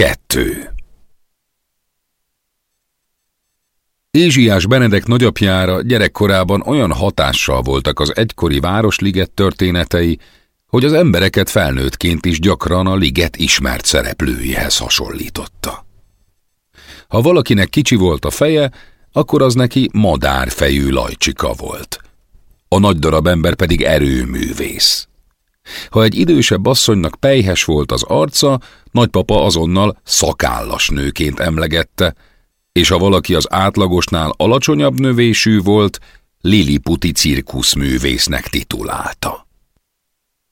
Kettő Ézsiás Benedek nagyapjára gyerekkorában olyan hatással voltak az egykori Városliget történetei, hogy az embereket felnőttként is gyakran a liget ismert szereplőihez hasonlította. Ha valakinek kicsi volt a feje, akkor az neki madárfejű lajcsika volt. A nagy darab ember pedig erőművész. Ha egy idősebb asszonynak pejhes volt az arca, nagypapa azonnal szakállas nőként emlegette, és ha valaki az átlagosnál alacsonyabb növésű volt, Liliputi cirkuszművésznek titulálta.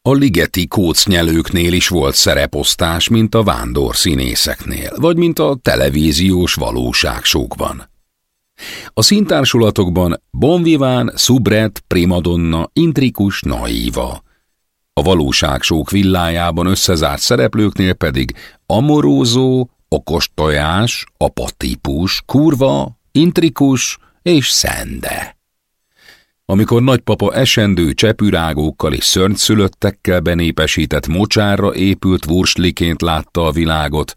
A ligeti kócnyelőknél is volt szereposztás, mint a vándor színészeknél, vagy mint a televíziós valóságsókban. A színtársulatokban bonviván, szubret, primadonna, intrikus, naíva. A valóságsók villájában összezárt szereplőknél pedig amorózó, okos tojás, apatípus, kurva, intrikus és szende. Amikor nagypapa esendő csepürágókkal és szörnyszülöttekkel benépesített mocsárra épült vursliként látta a világot,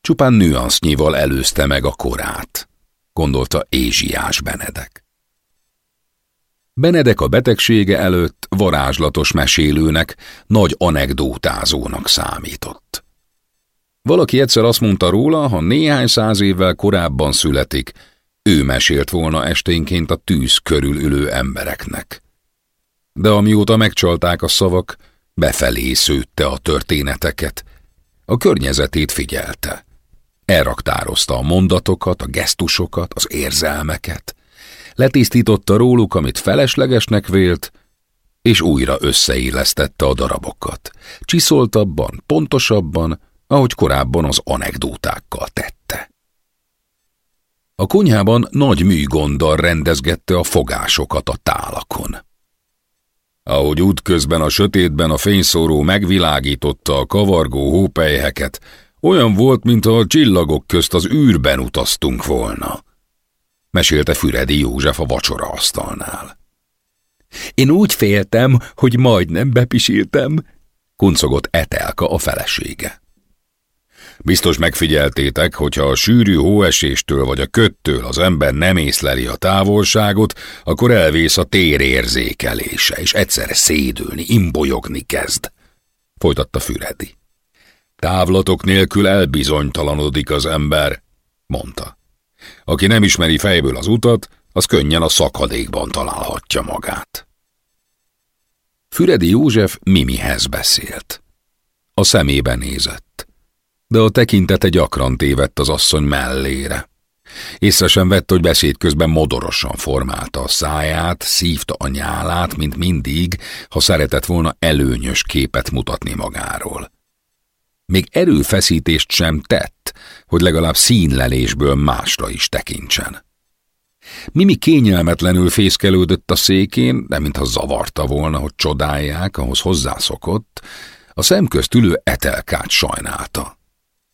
csupán nüansznyival előzte meg a korát, gondolta Ézsiás Benedek. Benedek a betegsége előtt varázslatos mesélőnek, nagy anekdótázónak számított. Valaki egyszer azt mondta róla, ha néhány száz évvel korábban születik, ő mesélt volna esténként a tűz körül ülő embereknek. De amióta megcsalták a szavak, befelé szőtte a történeteket, a környezetét figyelte. Elraktározta a mondatokat, a gesztusokat, az érzelmeket, letisztította róluk, amit feleslegesnek vélt, és újra összeillesztette a darabokat. Csiszoltabban, pontosabban, ahogy korábban az anekdótákkal tette. A konyhában nagy műgonddal rendezgette a fogásokat a tálakon. Ahogy útközben a sötétben a fényszóró megvilágította a kavargó hópelyheket, olyan volt, mintha a csillagok közt az űrben utaztunk volna. Mesélte Füredi József a vacsora asztalnál. Én úgy féltem, hogy majdnem bepisiltem, kuncogott Etelka a felesége. Biztos megfigyeltétek, hogyha a sűrű hóeséstől vagy a köttől az ember nem észleli a távolságot, akkor elvész a térérzékelése, és egyszerre szédülni, imbolyogni kezd. Folytatta Füredi. Távlatok nélkül elbizonytalanodik az ember, mondta. Aki nem ismeri fejből az utat, az könnyen a szakadékban találhatja magát. Füredi József Mimihez beszélt. A szemébe nézett de a tekintete gyakran tévedt az asszony mellére. Észre sem vett, hogy beszéd közben modorosan formálta a száját, szívta a nyálát, mint mindig, ha szeretett volna előnyös képet mutatni magáról. Még erőfeszítést sem tett, hogy legalább színlelésből másra is tekintsen. Mimi kényelmetlenül fészkelődött a székén, de mintha zavarta volna, hogy csodálják, ahhoz hozzászokott, a szemközt ülő etelkát sajnálta.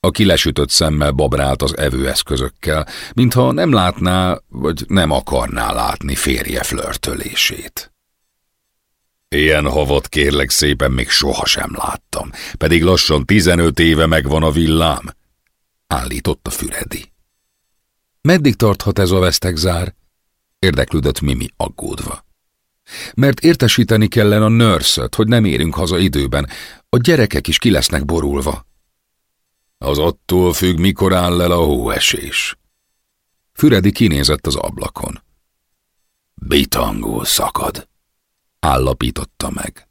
A kilesütött szemmel babrált az evőeszközökkel, mintha nem látná, vagy nem akarná látni férje flörtölését. Ilyen havat kérlek szépen még sohasem láttam, pedig lassan tizenöt éve megvan a villám, állította Füredi. Meddig tarthat ez a vesztegzár? érdeklődött Mimi aggódva. Mert értesíteni kellene a nörszöt, hogy nem érünk haza időben, a gyerekek is ki lesznek borulva. Az attól függ, mikor áll el a hóesés. Füredi kinézett az ablakon. Bitangul szakad, állapította meg.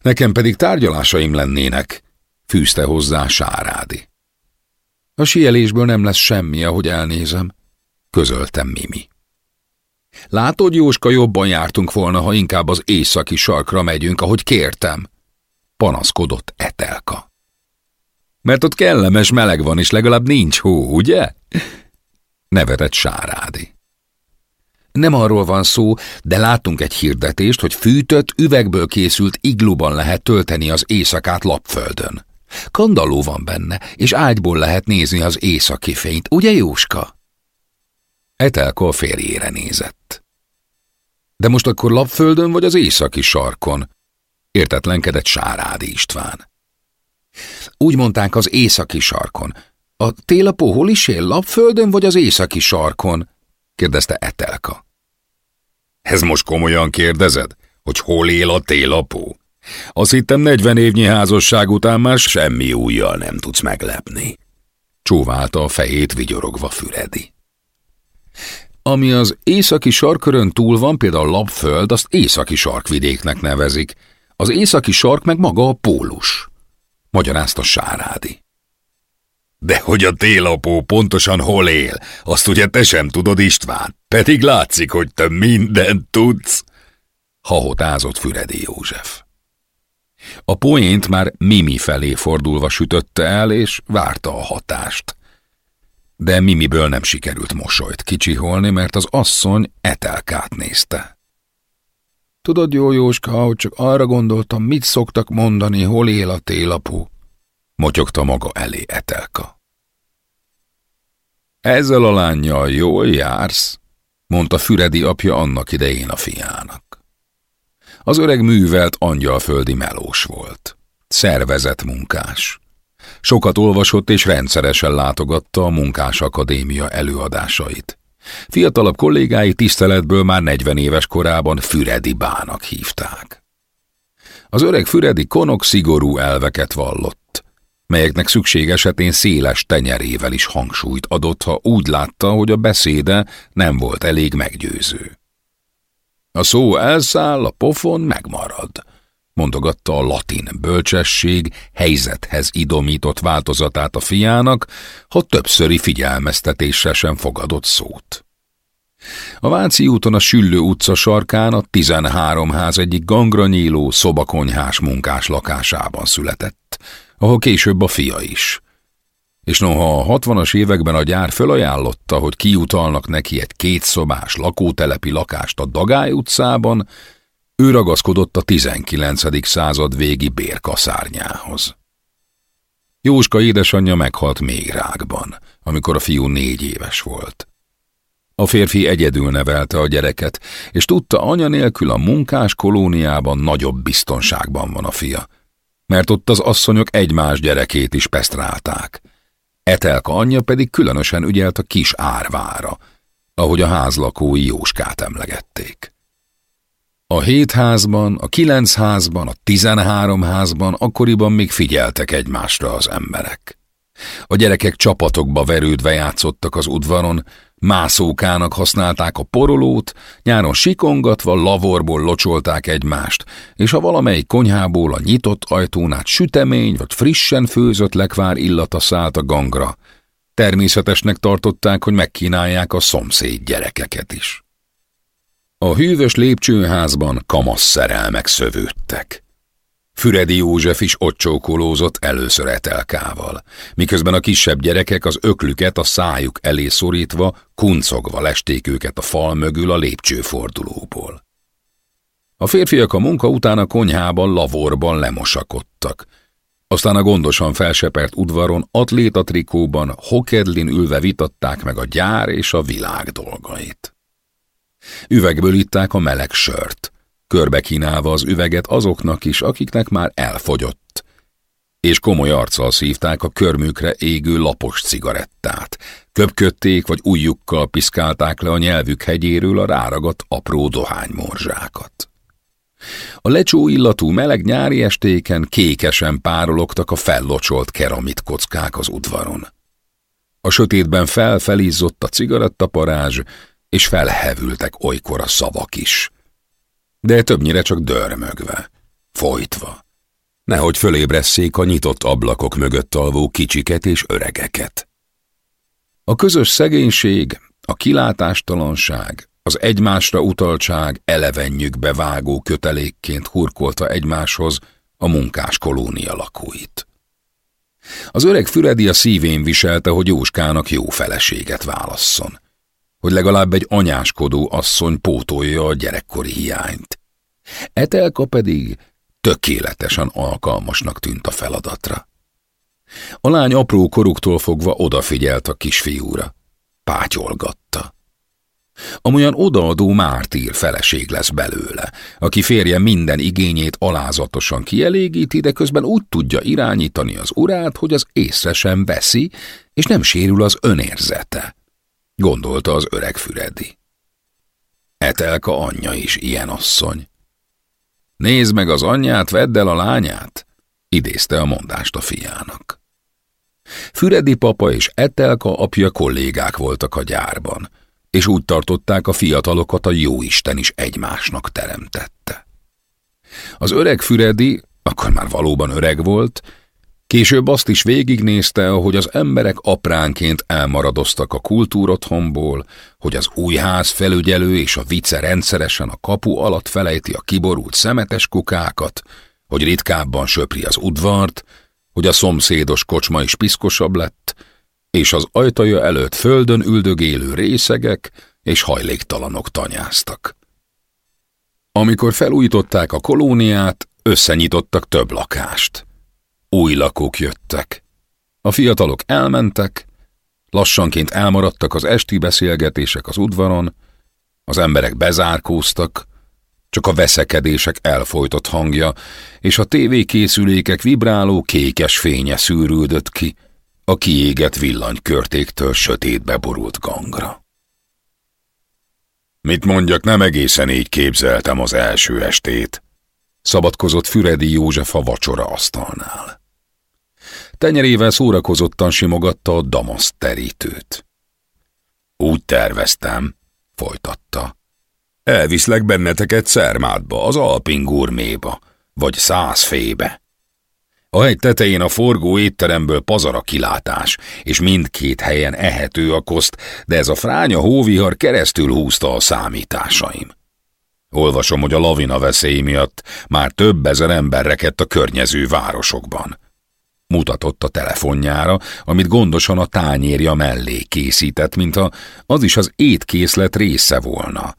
Nekem pedig tárgyalásaim lennének, fűzte hozzá Sárádi. A sielésből nem lesz semmi, ahogy elnézem, közöltem Mimi. Látod, Jóska, jobban jártunk volna, ha inkább az északi sarkra megyünk, ahogy kértem, panaszkodott Etelka. Mert ott kellemes meleg van, és legalább nincs hó, ugye? Nevetett Sárádi. Nem arról van szó, de láttunk egy hirdetést, hogy fűtött, üvegből készült igluban lehet tölteni az éjszakát lapföldön. Kandalló van benne, és ágyból lehet nézni az északi fényt, ugye Jóska? Etelka a férjére nézett. De most akkor lapföldön vagy az északi sarkon? Értetlenkedett Sárádi István. Úgy mondták az északi sarkon. A télapó hol is él, Lapföldön vagy az északi sarkon? Kérdezte Etelka. Ez most komolyan kérdezed, hogy hol él a télapó? Azt hittem 40 évnyi házasság után már semmi újjal nem tudsz meglepni. Csóválta a fejét vigyorogva Füredi. Ami az északi sarkörön túl van, például Lapföld, azt északi sarkvidéknek nevezik. Az északi sark meg maga a pólus, magyarázta Sárádi. De hogy a télapó pontosan hol él, azt ugye te sem tudod István, pedig látszik, hogy te mindent tudsz. Hahotázott Füredi József. A poént már Mimi felé fordulva sütötte el, és várta a hatást. De Mimiből nem sikerült mosolyt kicsiholni, mert az asszony etelkát nézte. Tudod, jó Jóska, hogy csak arra gondoltam, mit szoktak mondani, hol él a télapó, motyogta maga elé etelka. Ezzel a lányjal jól jársz, mondta Füredi apja annak idején a fiának. Az öreg művelt angyalföldi melós volt. Szervezett munkás. Sokat olvasott és rendszeresen látogatta a Munkás Akadémia előadásait. Fiatalabb kollégái tiszteletből már 40 éves korában Füredi bának hívták. Az öreg Füredi konok szigorú elveket vallott, melyeknek szükség esetén széles tenyerével is hangsúlyt adott, ha úgy látta, hogy a beszéde nem volt elég meggyőző. A szó elszáll, a pofon megmarad, mondogatta a latin bölcsesség helyzethez idomított változatát a fiának, ha többszöri figyelmeztetésre sem fogadott szót. A Váci úton a Süllő utca sarkán a 13 ház egyik gangra nyíló szobakonyhás munkás lakásában született, ahol később a fia is és noha a hatvanas években a gyár fölajánlotta, hogy kiutalnak neki egy kétszobás lakótelepi lakást a Dagály utcában, ő ragaszkodott a 19. század végi bérkaszárnyához. Jóska édesanyja meghalt még rákban, amikor a fiú négy éves volt. A férfi egyedül nevelte a gyereket, és tudta, anya nélkül a munkás kolóniában nagyobb biztonságban van a fia, mert ott az asszonyok egymás gyerekét is pesztrálták – Etelka anyja pedig különösen ügyelt a kis árvára, ahogy a házlakói Jóskát emlegették. A hét házban, a kilenc házban, a tizenhárom házban akkoriban még figyeltek egymásra az emberek. A gyerekek csapatokba verődve játszottak az udvaron, Mászókának használták a porolót, nyáron sikongatva lavorból locsolták egymást, és ha valamelyik konyhából a nyitott ajtón át sütemény vagy frissen főzött lekvár illata szállt a gangra, természetesnek tartották, hogy megkínálják a szomszéd gyerekeket is. A hűvös lépcsőházban kamasz szerelmek szövődtek. Füredi József is ott csókolózott először etelkával, miközben a kisebb gyerekek az öklüket a szájuk elé szorítva, kuncogva lesték őket a fal mögül a lépcsőfordulóból. A férfiak a munka után a konyhában lavorban lemosakodtak. Aztán a gondosan felsepert udvaron atlétatrikóban hokedlin ülve vitatták meg a gyár és a világ dolgait. Üvegből itták a meleg sört, körbe kínálva az üveget azoknak is, akiknek már elfogyott, és komoly arccal szívták a körmükre égő lapos cigarettát, köpködték vagy ujjukkal piszkálták le a nyelvük hegyéről a ráragadt apró dohánymorzsákat. A lecsó illatú meleg nyári estéken kékesen párologtak a fellocsolt keramit kockák az udvaron. A sötétben felfelizzott a cigarettaparázs, és felhevültek olykor a szavak is de többnyire csak dörmögve, folytva. Nehogy fölébresszék a nyitott ablakok mögött alvó kicsiket és öregeket. A közös szegénység, a kilátástalanság, az egymásra utaltság elevennyükbe vágó kötelékként hurkolta egymáshoz a munkás kolónia lakóit. Az öreg Füredi a szívén viselte, hogy Jóskának jó feleséget válasszon hogy legalább egy anyáskodó asszony pótolja a gyerekkori hiányt. Etelka pedig tökéletesen alkalmasnak tűnt a feladatra. A lány apró koruktól fogva odafigyelt a kisfiúra. Pátyolgatta. Amolyan odaadó mártír feleség lesz belőle, aki férje minden igényét alázatosan kielégíti, de közben úgy tudja irányítani az urát, hogy az észre sem veszi, és nem sérül az önérzete, gondolta az öreg Füredi. Etelka anyja is ilyen asszony. Nézd meg az anyját, vedd el a lányát, idézte a mondást a fiának. Füredi papa és Etelka apja kollégák voltak a gyárban, és úgy tartották a fiatalokat a jóisten is egymásnak teremtette. Az öreg Füredi, akkor már valóban öreg volt, később azt is végignézte, hogy az emberek apránként elmaradoztak a kultúrotthonból, hogy az új ház felügyelő és a vice rendszeresen a kapu alatt felejti a kiborult szemetes kukákat, hogy ritkábban söpri az udvart, hogy a szomszédos kocsma is piszkosabb lett, és az ajtaja előtt földön üldögélő részegek és hajléktalanok tanyáztak. Amikor felújították a kolóniát, összenyitottak több lakást. Új lakók jöttek. A fiatalok elmentek, lassanként elmaradtak az esti beszélgetések az udvaron, az emberek bezárkóztak, csak a veszekedések elfolytott hangja, és a tévékészülékek vibráló kékes fénye szűrődött ki, a kiégett villanykörtéktől sötétbe borult gangra. Mit mondjak, nem egészen így képzeltem az első estét, szabadkozott Füredi József a vacsora asztalnál. Tenyerével szórakozottan simogatta a damaszt terítőt. Úgy terveztem, folytatta. Elviszlek benneteket Szermátba, az Alpin gurméba, vagy fébe. A hegy tetején a forgó étteremből a kilátás, és mindkét helyen ehető a koszt, de ez a fránya hóvihar keresztül húzta a számításaim. Olvasom, hogy a lavina veszély miatt már több ezer ember rekedt a környező városokban. Mutatott a telefonjára, amit gondosan a tányérja mellé készített, mintha az is az étkészlet része volna.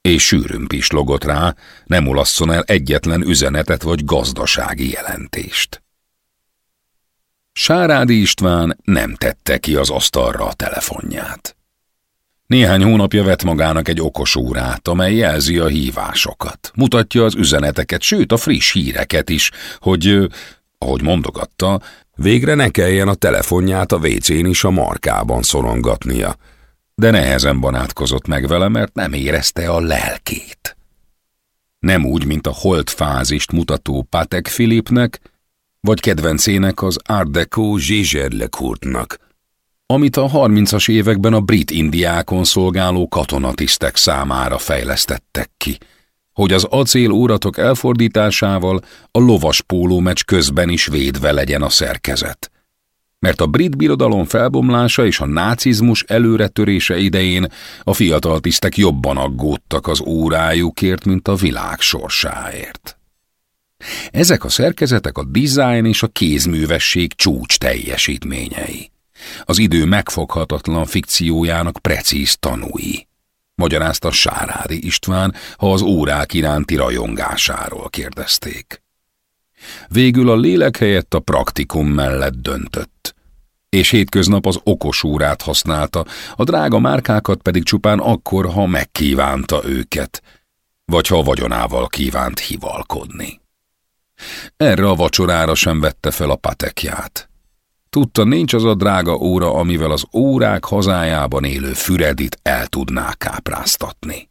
És sűrűn pislogott rá, nem ulasszon el egyetlen üzenetet vagy gazdasági jelentést. Sárádi István nem tette ki az asztalra a telefonját. Néhány hónapja vett magának egy okos órát, amely jelzi a hívásokat, mutatja az üzeneteket, sőt a friss híreket is, hogy, ahogy mondogatta, végre ne kelljen a telefonját a WC-n is a markában szorongatnia. De nehezen barátkozott meg vele, mert nem érezte a lelkét. Nem úgy, mint a holdfázist mutató Patek Filipnek, vagy kedvencének az Art Deco Zsizserlekurtnak, amit a 30-as években a brit indiákon szolgáló katonatisztek számára fejlesztettek ki, hogy az acél óratok elfordításával a lovas pólómecs közben is védve legyen a szerkezet. Mert a brit birodalom felbomlása és a nácizmus előretörése idején a fiatal tisztek jobban aggódtak az órájukért, mint a világ sorsáért. Ezek a szerkezetek a dizájn és a kézművesség csúcs teljesítményei. Az idő megfoghatatlan fikciójának precíz tanúi. Magyarázta Sárádi István, ha az órák iránti rajongásáról kérdezték. Végül a lélek helyett a praktikum mellett döntött és hétköznap az okos órát használta, a drága márkákat pedig csupán akkor, ha megkívánta őket, vagy ha a vagyonával kívánt hivalkodni. Erre a vacsorára sem vette fel a patekját. Tudta, nincs az a drága óra, amivel az órák hazájában élő Füredit el tudná kápráztatni.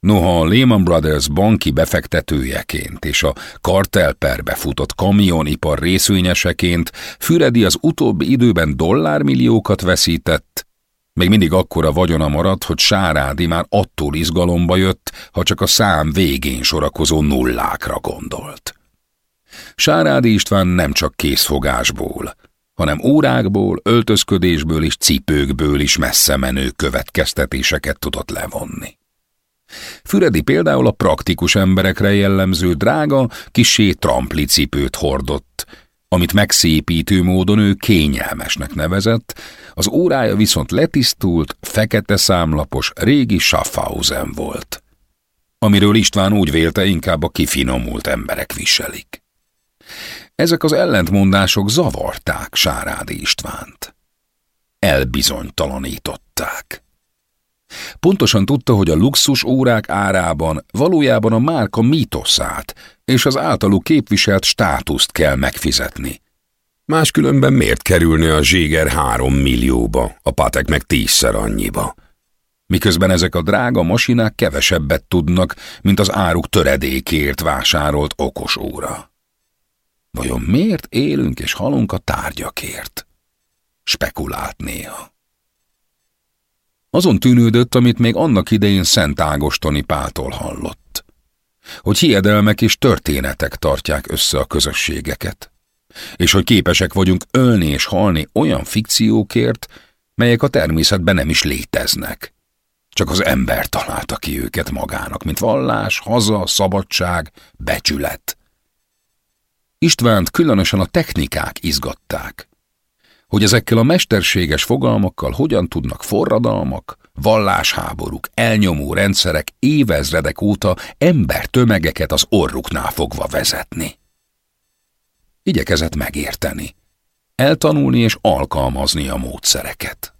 Noha a Lehman Brothers banki befektetőjeként és a kartelperbe futott kamionipar részvényeseként Füredi az utóbbi időben dollármilliókat veszített, még mindig akkora vagyona maradt, hogy Sárádi már attól izgalomba jött, ha csak a szám végén sorakozó nullákra gondolt. Sárádi István nem csak készfogásból, hanem órákból, öltözködésből és cipőkből is messze menő következtetéseket tudott levonni. Füredi például a praktikus emberekre jellemző drága, kisé trampli cipőt hordott, amit megszépítő módon ő kényelmesnek nevezett, az órája viszont letisztult, fekete számlapos, régi Schaffhausen volt, amiről István úgy vélte inkább a kifinomult emberek viselik. Ezek az ellentmondások zavarták Sárádi Istvánt. Elbizonytalanították. Pontosan tudta, hogy a luxus órák árában valójában a márka mítoszát és az általuk képviselt státuszt kell megfizetni. Máskülönben miért kerülne a zséger három millióba, a patek meg tízszer annyiba? Miközben ezek a drága masinák kevesebbet tudnak, mint az áruk töredékért vásárolt okos óra. Vajon miért élünk és halunk a tárgyakért? Spekulált néha. Azon tűnődött, amit még annak idején Szent Ágostoni Páltól hallott. Hogy hiedelmek és történetek tartják össze a közösségeket. És hogy képesek vagyunk ölni és halni olyan fikciókért, melyek a természetben nem is léteznek. Csak az ember találta ki őket magának, mint vallás, haza, szabadság, becsület. Istvánt különösen a technikák izgatták. Hogy ezekkel a mesterséges fogalmakkal hogyan tudnak forradalmak, vallásháborúk, elnyomó rendszerek évezredek óta ember tömegeket az orruknál fogva vezetni. Igyekezett megérteni, eltanulni és alkalmazni a módszereket.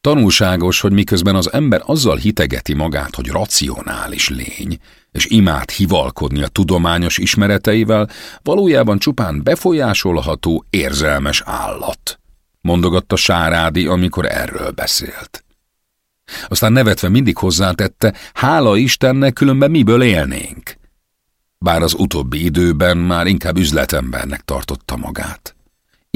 Tanulságos, hogy miközben az ember azzal hitegeti magát, hogy racionális lény, és imád hivalkodni a tudományos ismereteivel, valójában csupán befolyásolható, érzelmes állat, mondogatta Sárádi, amikor erről beszélt. Aztán nevetve mindig hozzátette, hála Istennek, különben miből élnénk. Bár az utóbbi időben már inkább üzletembernek tartotta magát.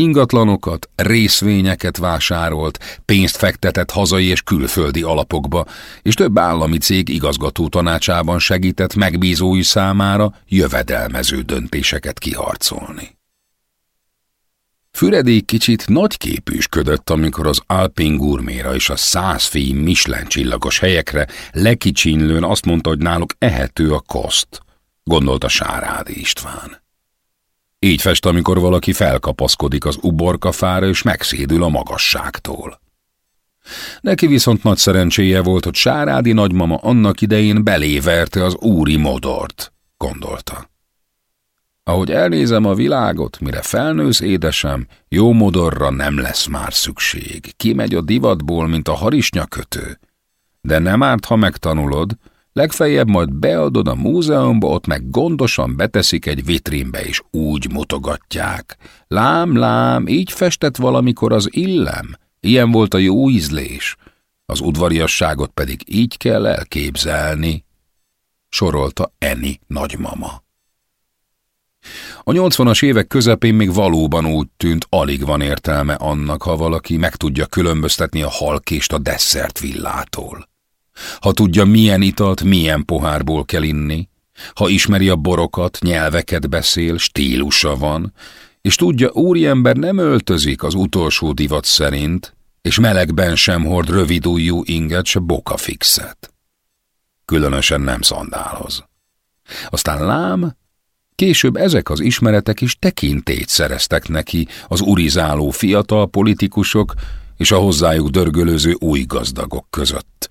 Ingatlanokat, részvényeket vásárolt, pénzt fektetett hazai és külföldi alapokba, és több állami cég igazgató tanácsában segített megbízói számára jövedelmező döntéseket kiharcolni. Füredi kicsit nagyképűsködött, amikor az Alpin gurméra és a százfény Michelin csillagos helyekre lekicsinlőn azt mondta, hogy náluk ehető a koszt, gondolta Sárádi István. Így fest, amikor valaki felkapaszkodik az uborkafára és megszédül a magasságtól. Neki viszont nagy szerencséje volt, hogy Sárádi nagymama annak idején beléverte az úri modort, gondolta. Ahogy elnézem a világot, mire felnősz édesem, jó modorra nem lesz már szükség. Kimegy a divatból, mint a harisnyakötő. De nem árt, ha megtanulod, Legfeljebb majd beadod a múzeumba, ott meg gondosan beteszik egy vitrínbe, és úgy mutogatják. Lám, lám, így festett valamikor az illem. Ilyen volt a jó ízlés. Az udvariasságot pedig így kell elképzelni, sorolta Eni nagymama. A nyolcvanas évek közepén még valóban úgy tűnt, alig van értelme annak, ha valaki meg tudja különböztetni a halkést a desszert villától ha tudja, milyen italt milyen pohárból kell inni, ha ismeri a borokat, nyelveket beszél, stílusa van, és tudja, úriember nem öltözik az utolsó divat szerint, és melegben sem hord rövidújú inget, se bokafixet. Különösen nem szandálhoz. Aztán lám, később ezek az ismeretek is tekintét szereztek neki az urizáló fiatal politikusok és a hozzájuk dörgölőző új gazdagok között,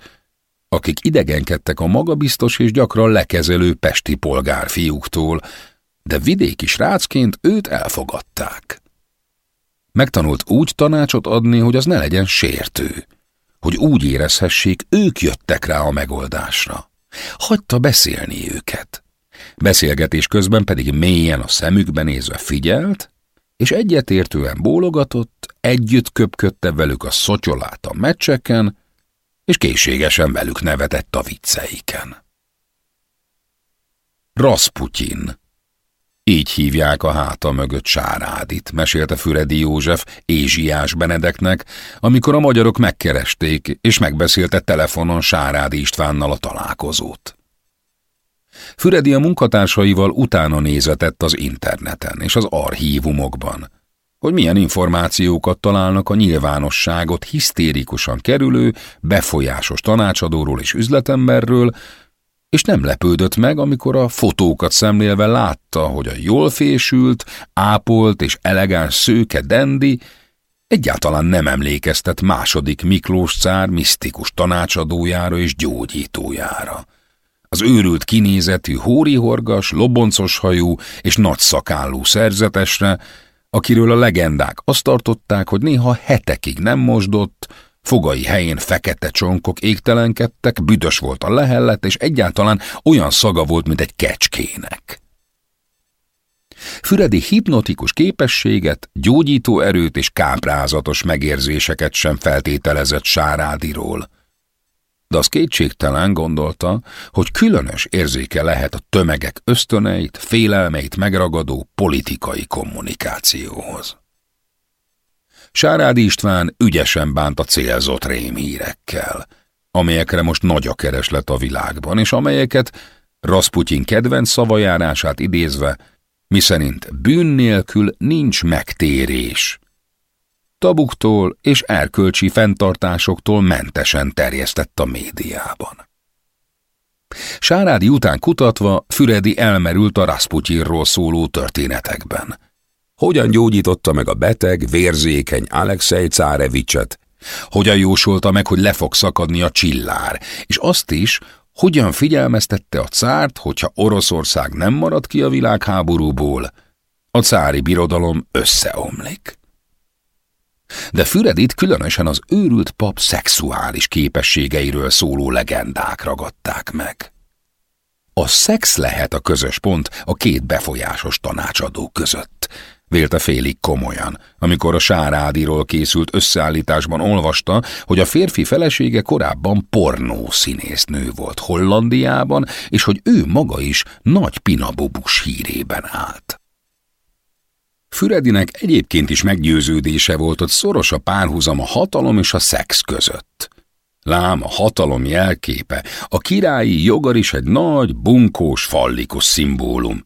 akik idegenkedtek a magabiztos és gyakran lekezelő pesti polgárfiúktól, de vidéki srácként őt elfogadták. Megtanult úgy tanácsot adni, hogy az ne legyen sértő, hogy úgy érezhessék, ők jöttek rá a megoldásra. Hagyta beszélni őket. Beszélgetés közben pedig mélyen a szemükbe nézve figyelt, és egyetértően bólogatott, együtt köpködte velük a szotyolát a meccseken, és készségesen velük nevetett a vicceiken. Rasputin így hívják a háta mögött Sárádit, mesélte Füredi József Ézsiás Benedeknek, amikor a magyarok megkeresték, és megbeszélte telefonon Sárádi Istvánnal a találkozót. Füredi a munkatársaival utána nézetett az interneten és az archívumokban, hogy milyen információkat találnak a nyilvánosságot hisztérikusan kerülő, befolyásos tanácsadóról és üzletemberről, és nem lepődött meg, amikor a fotókat szemlélve látta, hogy a jól fésült, ápolt és elegáns szőke dendi egyáltalán nem emlékeztet második Miklós cár misztikus tanácsadójára és gyógyítójára. Az őrült kinézetű, hórihorgas, loboncos hajú és nagy szakállú szerzetesre, akiről a legendák azt tartották, hogy néha hetekig nem mosdott, Fogai helyén fekete csonkok égtelenkedtek, büdös volt a lehellet, és egyáltalán olyan szaga volt, mint egy kecskének. Füredi hipnotikus képességet, gyógyító erőt és káprázatos megérzéseket sem feltételezett Sárádiról. De az kétségtelen gondolta, hogy különös érzéke lehet a tömegek ösztöneit, félelmeit megragadó politikai kommunikációhoz. Sárádi István ügyesen bánt a célzott rémhírekkel, amelyekre most nagy a kereslet a világban, és amelyeket Rasputyin kedvenc szavajárását idézve miszerint bűn nélkül nincs megtérés. Tabuktól és erkölcsi fenntartásoktól mentesen terjesztett a médiában. Sárádi után kutatva, Füredi elmerült a Rasputyinról szóló történetekben. Hogyan gyógyította meg a beteg, vérzékeny Alexei Cárevicset, hogyan jósolta meg, hogy le fog szakadni a csillár, és azt is, hogyan figyelmeztette a cárt, hogyha Oroszország nem marad ki a világháborúból, a cári birodalom összeomlik. De Füredit különösen az őrült pap szexuális képességeiről szóló legendák ragadták meg. A szex lehet a közös pont a két befolyásos tanácsadó között, vélte félig komolyan, amikor a Sárádiról készült összeállításban olvasta, hogy a férfi felesége korábban pornó színésznő volt Hollandiában, és hogy ő maga is nagy pinabobus hírében állt. Füredinek egyébként is meggyőződése volt, hogy szoros a párhuzam a hatalom és a szex között. Lám a hatalom jelképe, a királyi jogar is egy nagy, bunkós, fallikus szimbólum,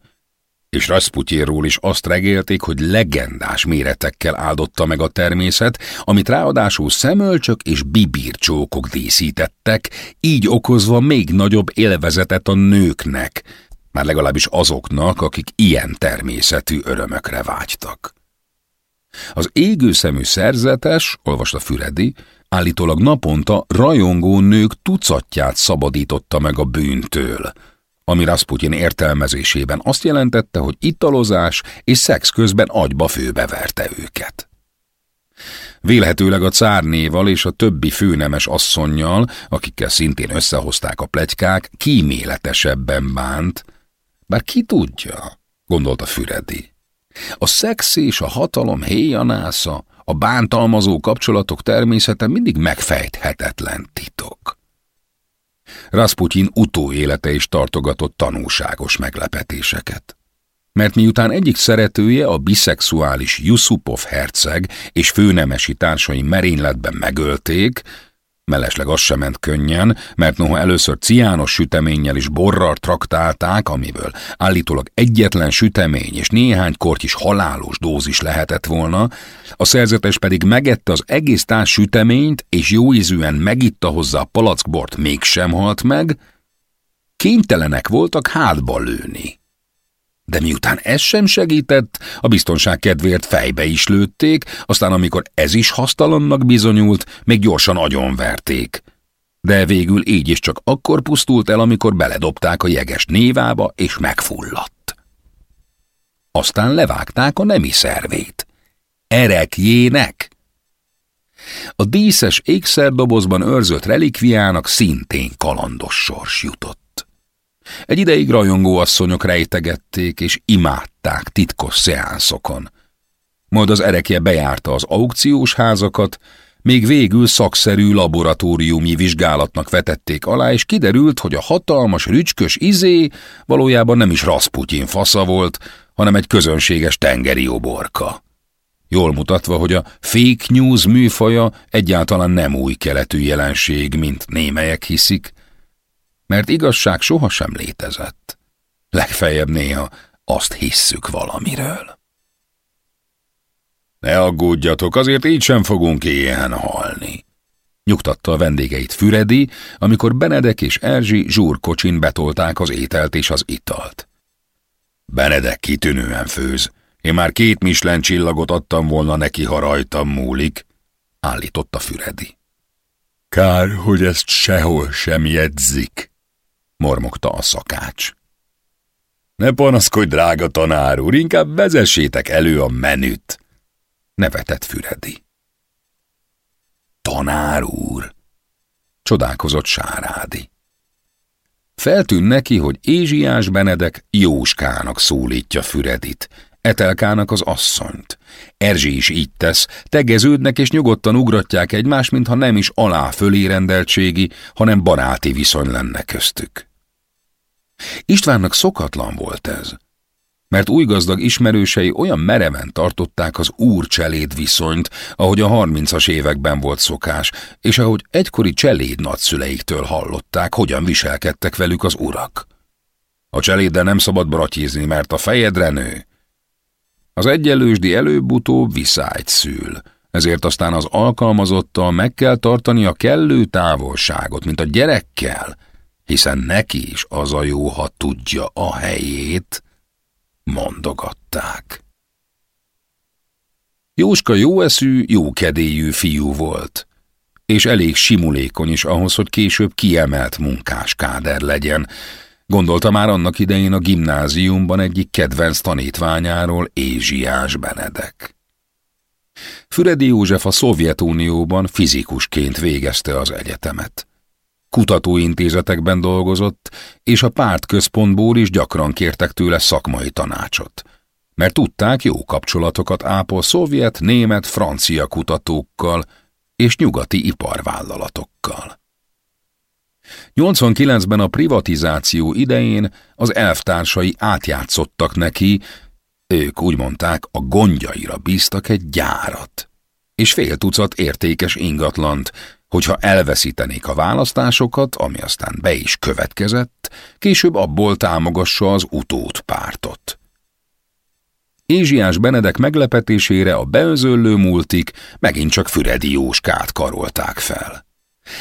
és Rasputyéról is azt regélték, hogy legendás méretekkel áldotta meg a természet, amit ráadásul szemölcsök és bibírcsókok díszítettek, így okozva még nagyobb élvezetet a nőknek, már legalábbis azoknak, akik ilyen természetű örömökre vágytak. Az égőszemű szerzetes, olvasta Füredi, állítólag naponta rajongó nők tucatját szabadította meg a bűntől, ami Rasputin értelmezésében azt jelentette, hogy italozás és szex közben agyba főbeverte őket. Vélhetőleg a cárnéval és a többi főnemes asszonnyal, akikkel szintén összehozták a plegykák, kíméletesebben bánt, bár ki tudja, gondolta Füredi. A szex és a hatalom héjanásza, a bántalmazó kapcsolatok természete mindig megfejthetetlen titok. Rasputin utóélete is tartogatott tanúságos meglepetéseket. Mert miután egyik szeretője, a biszexuális Yusupov herceg és főnemesi társai merényletben megölték, Mellesleg az sem ment könnyen, mert noha először ciános süteménnyel is borral traktálták, amiből állítólag egyetlen sütemény és néhány korty is halálos dózis lehetett volna, a szerzetes pedig megette az egész tás süteményt, és jóízűen megitta hozzá a palackbort, mégsem halt meg, kénytelenek voltak hátba lőni. De miután ez sem segített, a biztonság kedvéért fejbe is lőtték, aztán amikor ez is hasztalannak bizonyult, még gyorsan agyonverték. De végül így is csak akkor pusztult el, amikor beledobták a jeges névába, és megfulladt. Aztán levágták a nemi szervét. Erekjének! A díszes ékszerdobozban őrzött relikviának szintén kalandos sors jutott. Egy ideig rajongó asszonyok rejtegették és imádták titkos szeánszokon. Majd az erekje bejárta az aukciós házakat, még végül szakszerű laboratóriumi vizsgálatnak vetették alá, és kiderült, hogy a hatalmas, rücskös izé valójában nem is Rasputin fasza volt, hanem egy közönséges tengeri oborka. Jól mutatva, hogy a fake news műfaja egyáltalán nem új keletű jelenség, mint némelyek hiszik, mert igazság sohasem létezett. Legfeljebb néha azt hisszük valamiről. Ne aggódjatok, azért így sem fogunk éhen halni. Nyugtatta a vendégeit Füredi, amikor Benedek és Erzsi zsúrkocsin betolták az ételt és az italt. Benedek kitűnően főz. Én már két mislen csillagot adtam volna neki, ha rajtam múlik, állította Füredi. Kár, hogy ezt sehol sem jegyzik, mormogta a szakács. Ne panaszkodj, drága tanár úr, inkább vezessétek elő a menüt, nevetett Füredi. tanár úr? Csodálkozott Sárádi. Feltűn neki, hogy Ézsiás Benedek Jóskának szólítja Füredit, Etelkának az asszonyt. Erzsi is így tesz, tegeződnek és nyugodtan ugratják egymást, mintha nem is alá fölé rendeltségi, hanem baráti viszony lenne köztük. Istvánnak szokatlan volt ez, mert új gazdag ismerősei olyan mereven tartották az úr-cseléd viszonyt, ahogy a harmincas években volt szokás, és ahogy egykori cseléd nagyszüleiktől hallották, hogyan viselkedtek velük az urak. A cseléddel nem szabad bratyizni, mert a fejedre nő. Az egyenlősdi előbb-utóbb viszályt szül, ezért aztán az alkalmazottal meg kell tartani a kellő távolságot, mint a gyerekkel, hiszen neki is az a jó, ha tudja a helyét, mondogatták. Jóska jóeszű, jókedélyű fiú volt, és elég simulékony is ahhoz, hogy később kiemelt munkáskáder legyen, Gondolta már annak idején a gimnáziumban egyik kedvenc tanítványáról, Ézsiás Benedek. Füredi József a Szovjetunióban fizikusként végezte az egyetemet. Kutatóintézetekben dolgozott, és a pártközpontból is gyakran kértek tőle szakmai tanácsot, mert tudták, jó kapcsolatokat ápol szovjet, német, francia kutatókkal és nyugati iparvállalatokkal. 89-ben a privatizáció idején az elvtársai átjátszottak neki, ők úgy mondták, a gondjaira bíztak egy gyárat, és fél tucat értékes ingatlant, hogyha elveszítenék a választásokat, ami aztán be is következett, később abból támogassa az utót pártot. Ézsiás Benedek meglepetésére a beözöllő multik megint csak Füredi Jóskát karolták fel.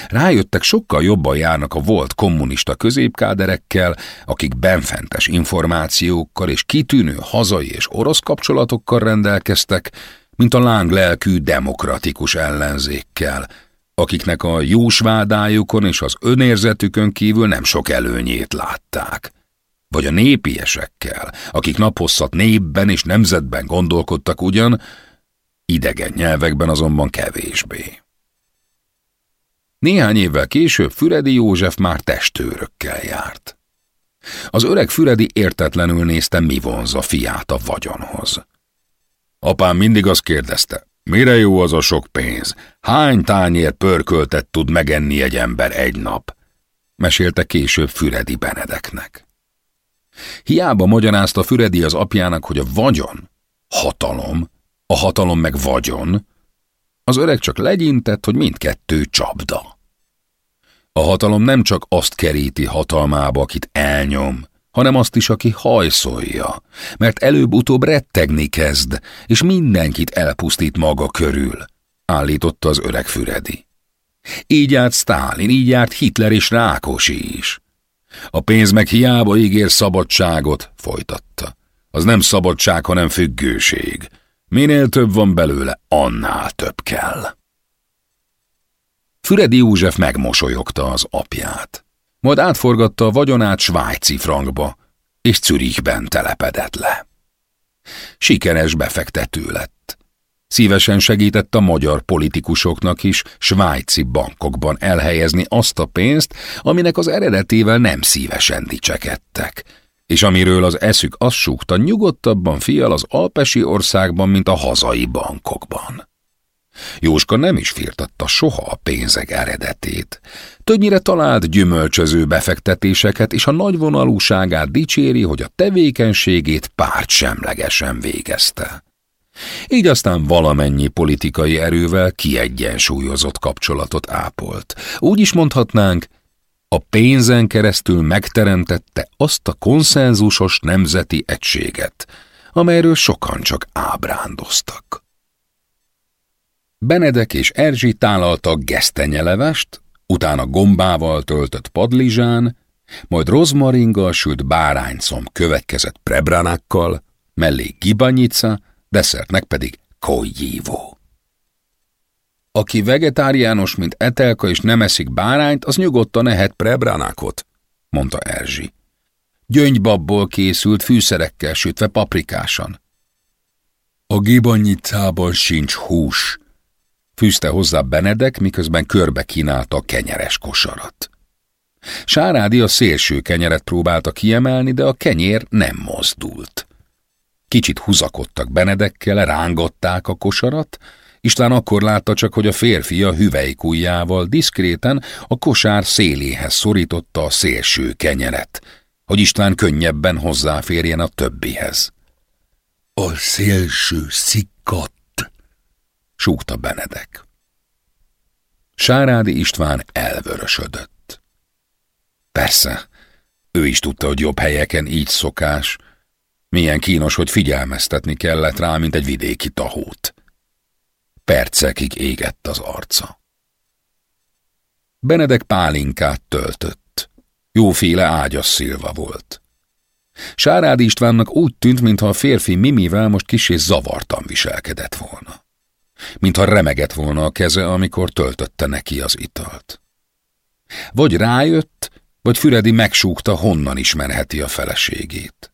Rájöttek, sokkal jobban járnak a volt kommunista középkáderekkel, akik benfentes információkkal és kitűnő hazai és orosz kapcsolatokkal rendelkeztek, mint a láng lelkű demokratikus ellenzékkel, akiknek a jósvádájukon és az önérzetükön kívül nem sok előnyét látták. Vagy a népiesekkel, akik naphosszat népben és nemzetben gondolkodtak ugyan, idegen nyelvekben azonban kevésbé. Néhány évvel később Füredi József már testőrökkel járt. Az öreg Füredi értetlenül nézte, mi vonza fiát a vagyonhoz. Apám mindig azt kérdezte, mire jó az a sok pénz? Hány tányér pörköltet tud megenni egy ember egy nap? Mesélte később Füredi Benedeknek. Hiába magyarázta Füredi az apjának, hogy a vagyon, hatalom, a hatalom meg vagyon, az öreg csak legyintett, hogy mindkettő csapda. A hatalom nem csak azt keríti hatalmába, akit elnyom, hanem azt is, aki hajszolja, mert előbb-utóbb rettegni kezd, és mindenkit elpusztít maga körül, állította az öreg Füredi. Így járt Stálin, így járt Hitler és Rákosi is. A pénz meg hiába ígér szabadságot, folytatta. Az nem szabadság, hanem függőség. Minél több van belőle, annál több kell. Füredi József megmosolyogta az apját. Majd átforgatta a vagyonát svájci frankba, és Zürichben telepedett le. Sikeres befektető lett. Szívesen segített a magyar politikusoknak is svájci bankokban elhelyezni azt a pénzt, aminek az eredetével nem szívesen dicsekedtek, és amiről az eszük azt súgta, nyugodtabban fial az alpesi országban, mint a hazai bankokban. Jóska nem is firtatta soha a pénzek eredetét. Többnyire talált gyümölcsöző befektetéseket, és a nagyvonalúságát dicséri, hogy a tevékenységét pártsemlegesen végezte. Így aztán valamennyi politikai erővel kiegyensúlyozott kapcsolatot ápolt. Úgy is mondhatnánk, a pénzen keresztül megteremtette azt a konszenzusos nemzeti egységet, amelyről sokan csak ábrándoztak. Benedek és Erzsi tálaltak gesztenyelevest, utána gombával töltött padlizsán, majd rozmaringgal sült bárányszom következett prebránákkal, mellé gibanyica, desszertnek pedig kojjívó. Aki vegetáriánus, mint Etelka és nem eszik bárányt, az nyugodtan ehet prebránákot, mondta Erzsi. Gyöngybabból készült fűszerekkel sütve paprikásan. A gibanyicában sincs hús, Fűzte hozzá Benedek, miközben körbe kínálta a kenyeres kosarat. Sárádi a szélső kenyeret próbálta kiemelni, de a kenyér nem mozdult. Kicsit húzakodtak Benedekkel, rángatták a kosarat, István akkor látta csak, hogy a férfi a hüvelykujjával diszkréten a kosár széléhez szorította a szélső kenyeret, hogy István könnyebben hozzáférjen a többihez. A szélső szikkadt, súgta Benedek. Sárádi István elvörösödött. Persze, ő is tudta, hogy jobb helyeken így szokás. Milyen kínos, hogy figyelmeztetni kellett rá, mint egy vidéki tahót. Percekig égett az arca. Benedek pálinkát töltött. Jóféle ágyas szilva volt. Sárád Istvánnak úgy tűnt, mintha a férfi Mimivel most kisé zavartan viselkedett volna. Mintha remegett volna a keze, amikor töltötte neki az italt. Vagy rájött, vagy Füredi megsúgta, honnan ismerheti a feleségét.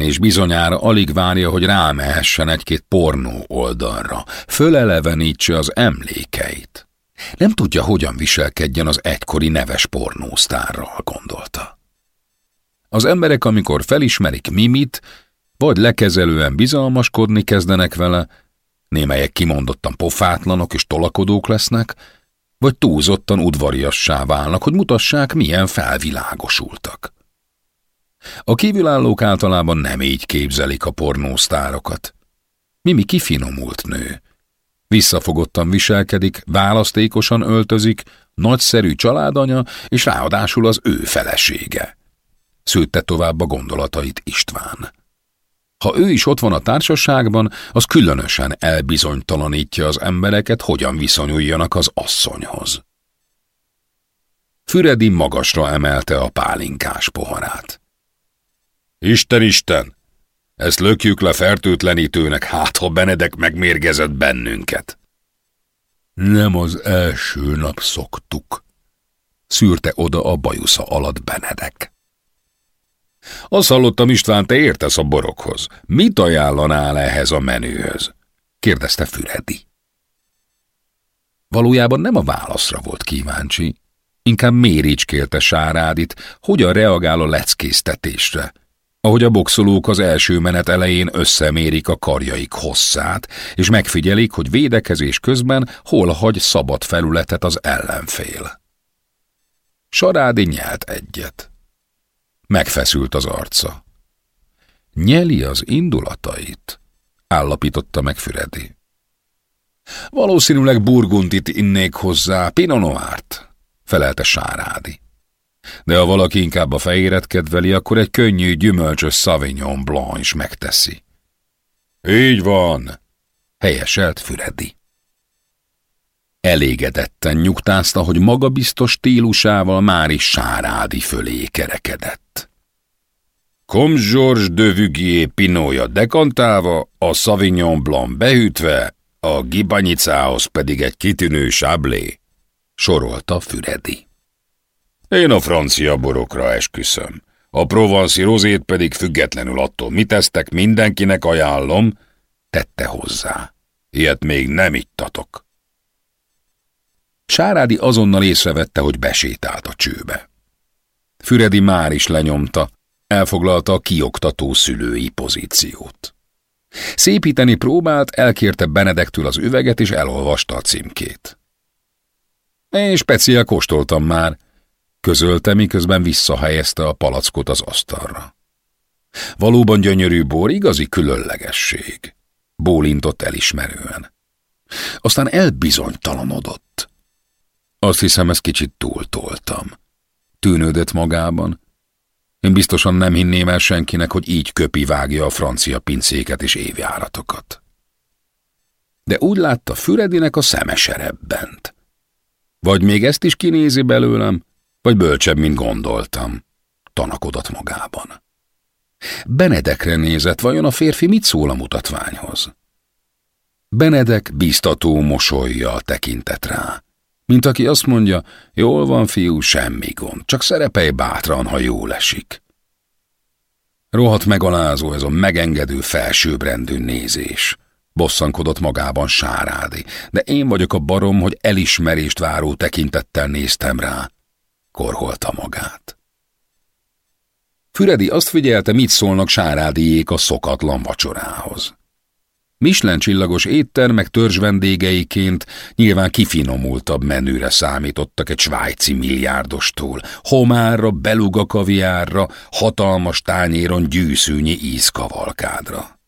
És bizonyára alig várja, hogy rámehessen egy-két pornó oldalra, fölelevenítse az emlékeit. Nem tudja, hogyan viselkedjen az egykori neves pornósztárral, gondolta. Az emberek, amikor felismerik Mimit, vagy lekezelően bizalmaskodni kezdenek vele, némelyek kimondottan pofátlanok és tolakodók lesznek, vagy túlzottan udvariassá válnak, hogy mutassák, milyen felvilágosultak. A kívülállók általában nem így képzelik a pornósztárokat. Mimi kifinomult nő. Visszafogottan viselkedik, választékosan öltözik, nagyszerű családanya, és ráadásul az ő felesége. Szőtte tovább a gondolatait István. Ha ő is ott van a társaságban, az különösen elbizonytalanítja az embereket, hogyan viszonyuljanak az asszonyhoz. Füredi magasra emelte a pálinkás poharát. Isten, Isten! Ezt lökjük le fertőtlenítőnek, hát ha Benedek megmérgezett bennünket. Nem az első nap szoktuk, szűrte oda a bajusza alatt Benedek. Azt hallottam, István, te értesz a borokhoz. Mit ajánlanál ehhez a menühöz? kérdezte Füredi. Valójában nem a válaszra volt kíváncsi, inkább méricskélte Sárádit, hogyan reagál a leckésztetésre, ahogy a boxolók az első menet elején összemérik a karjaik hosszát, és megfigyelik, hogy védekezés közben hol hagy szabad felületet az ellenfél. Sarádi nyelt egyet. Megfeszült az arca. Nyeli az indulatait, állapította meg Füredi. Valószínűleg burgundit innék hozzá, pinonoárt, felelte Sárádi. De ha valaki inkább a fehéret kedveli, akkor egy könnyű, gyümölcsös Sauvignon Blanc is megteszi. Így van, helyeselt Füredi. Elégedetten nyugtázta, hogy magabiztos stílusával már is Sárádi fölé kerekedett. Comme Georges de Vugier pinója dekantálva, a Sauvignon Blanc behűtve, a gibanyicához pedig egy kitűnő sáblé, sorolta Füredi. Én a francia borokra esküszöm. A provanci rozét pedig függetlenül attól, mit tesztek, mindenkinek ajánlom, tette hozzá. Ilyet még nem ittatok. Sárádi azonnal észrevette, hogy besétált a csőbe. Füredi már is lenyomta, elfoglalta a kioktató szülői pozíciót. Szépíteni próbált, elkérte Benedektől az üveget, és elolvasta a címkét. Én speciál kóstoltam már, közölte, miközben visszahelyezte a palackot az asztalra. Valóban gyönyörű bor, igazi különlegesség. Bólintott elismerően. Aztán elbizonytalanodott. Azt hiszem, ezt kicsit túltoltam. Tűnődött magában. Én biztosan nem hinném el senkinek, hogy így köpi vágja a francia pincéket és évjáratokat. De úgy látta Füredinek a szemeserebb bent. Vagy még ezt is kinézi belőlem, vagy bölcsebb, mint gondoltam, tanakodott magában. Benedekre nézett, vajon a férfi mit szól a mutatványhoz? Benedek biztató mosolya tekintet rá, mint aki azt mondja, jól van, fiú, semmi gond, csak szerepelj bátran, ha jól esik. Rohadt megalázó ez a megengedő felsőbbrendű nézés, Bosszankodott magában Sárádi, de én vagyok a barom, hogy elismerést váró tekintettel néztem rá. Korholta magát. Füredi azt figyelte, mit szólnak Sárádiék a szokatlan vacsorához. Michelin csillagos éttermek törzs vendégeiként nyilván kifinomultabb menüre számítottak egy svájci milliárdostól. Homárra, beluga kaviárra, hatalmas tányéron gyűszűnyi ízkavalkádra.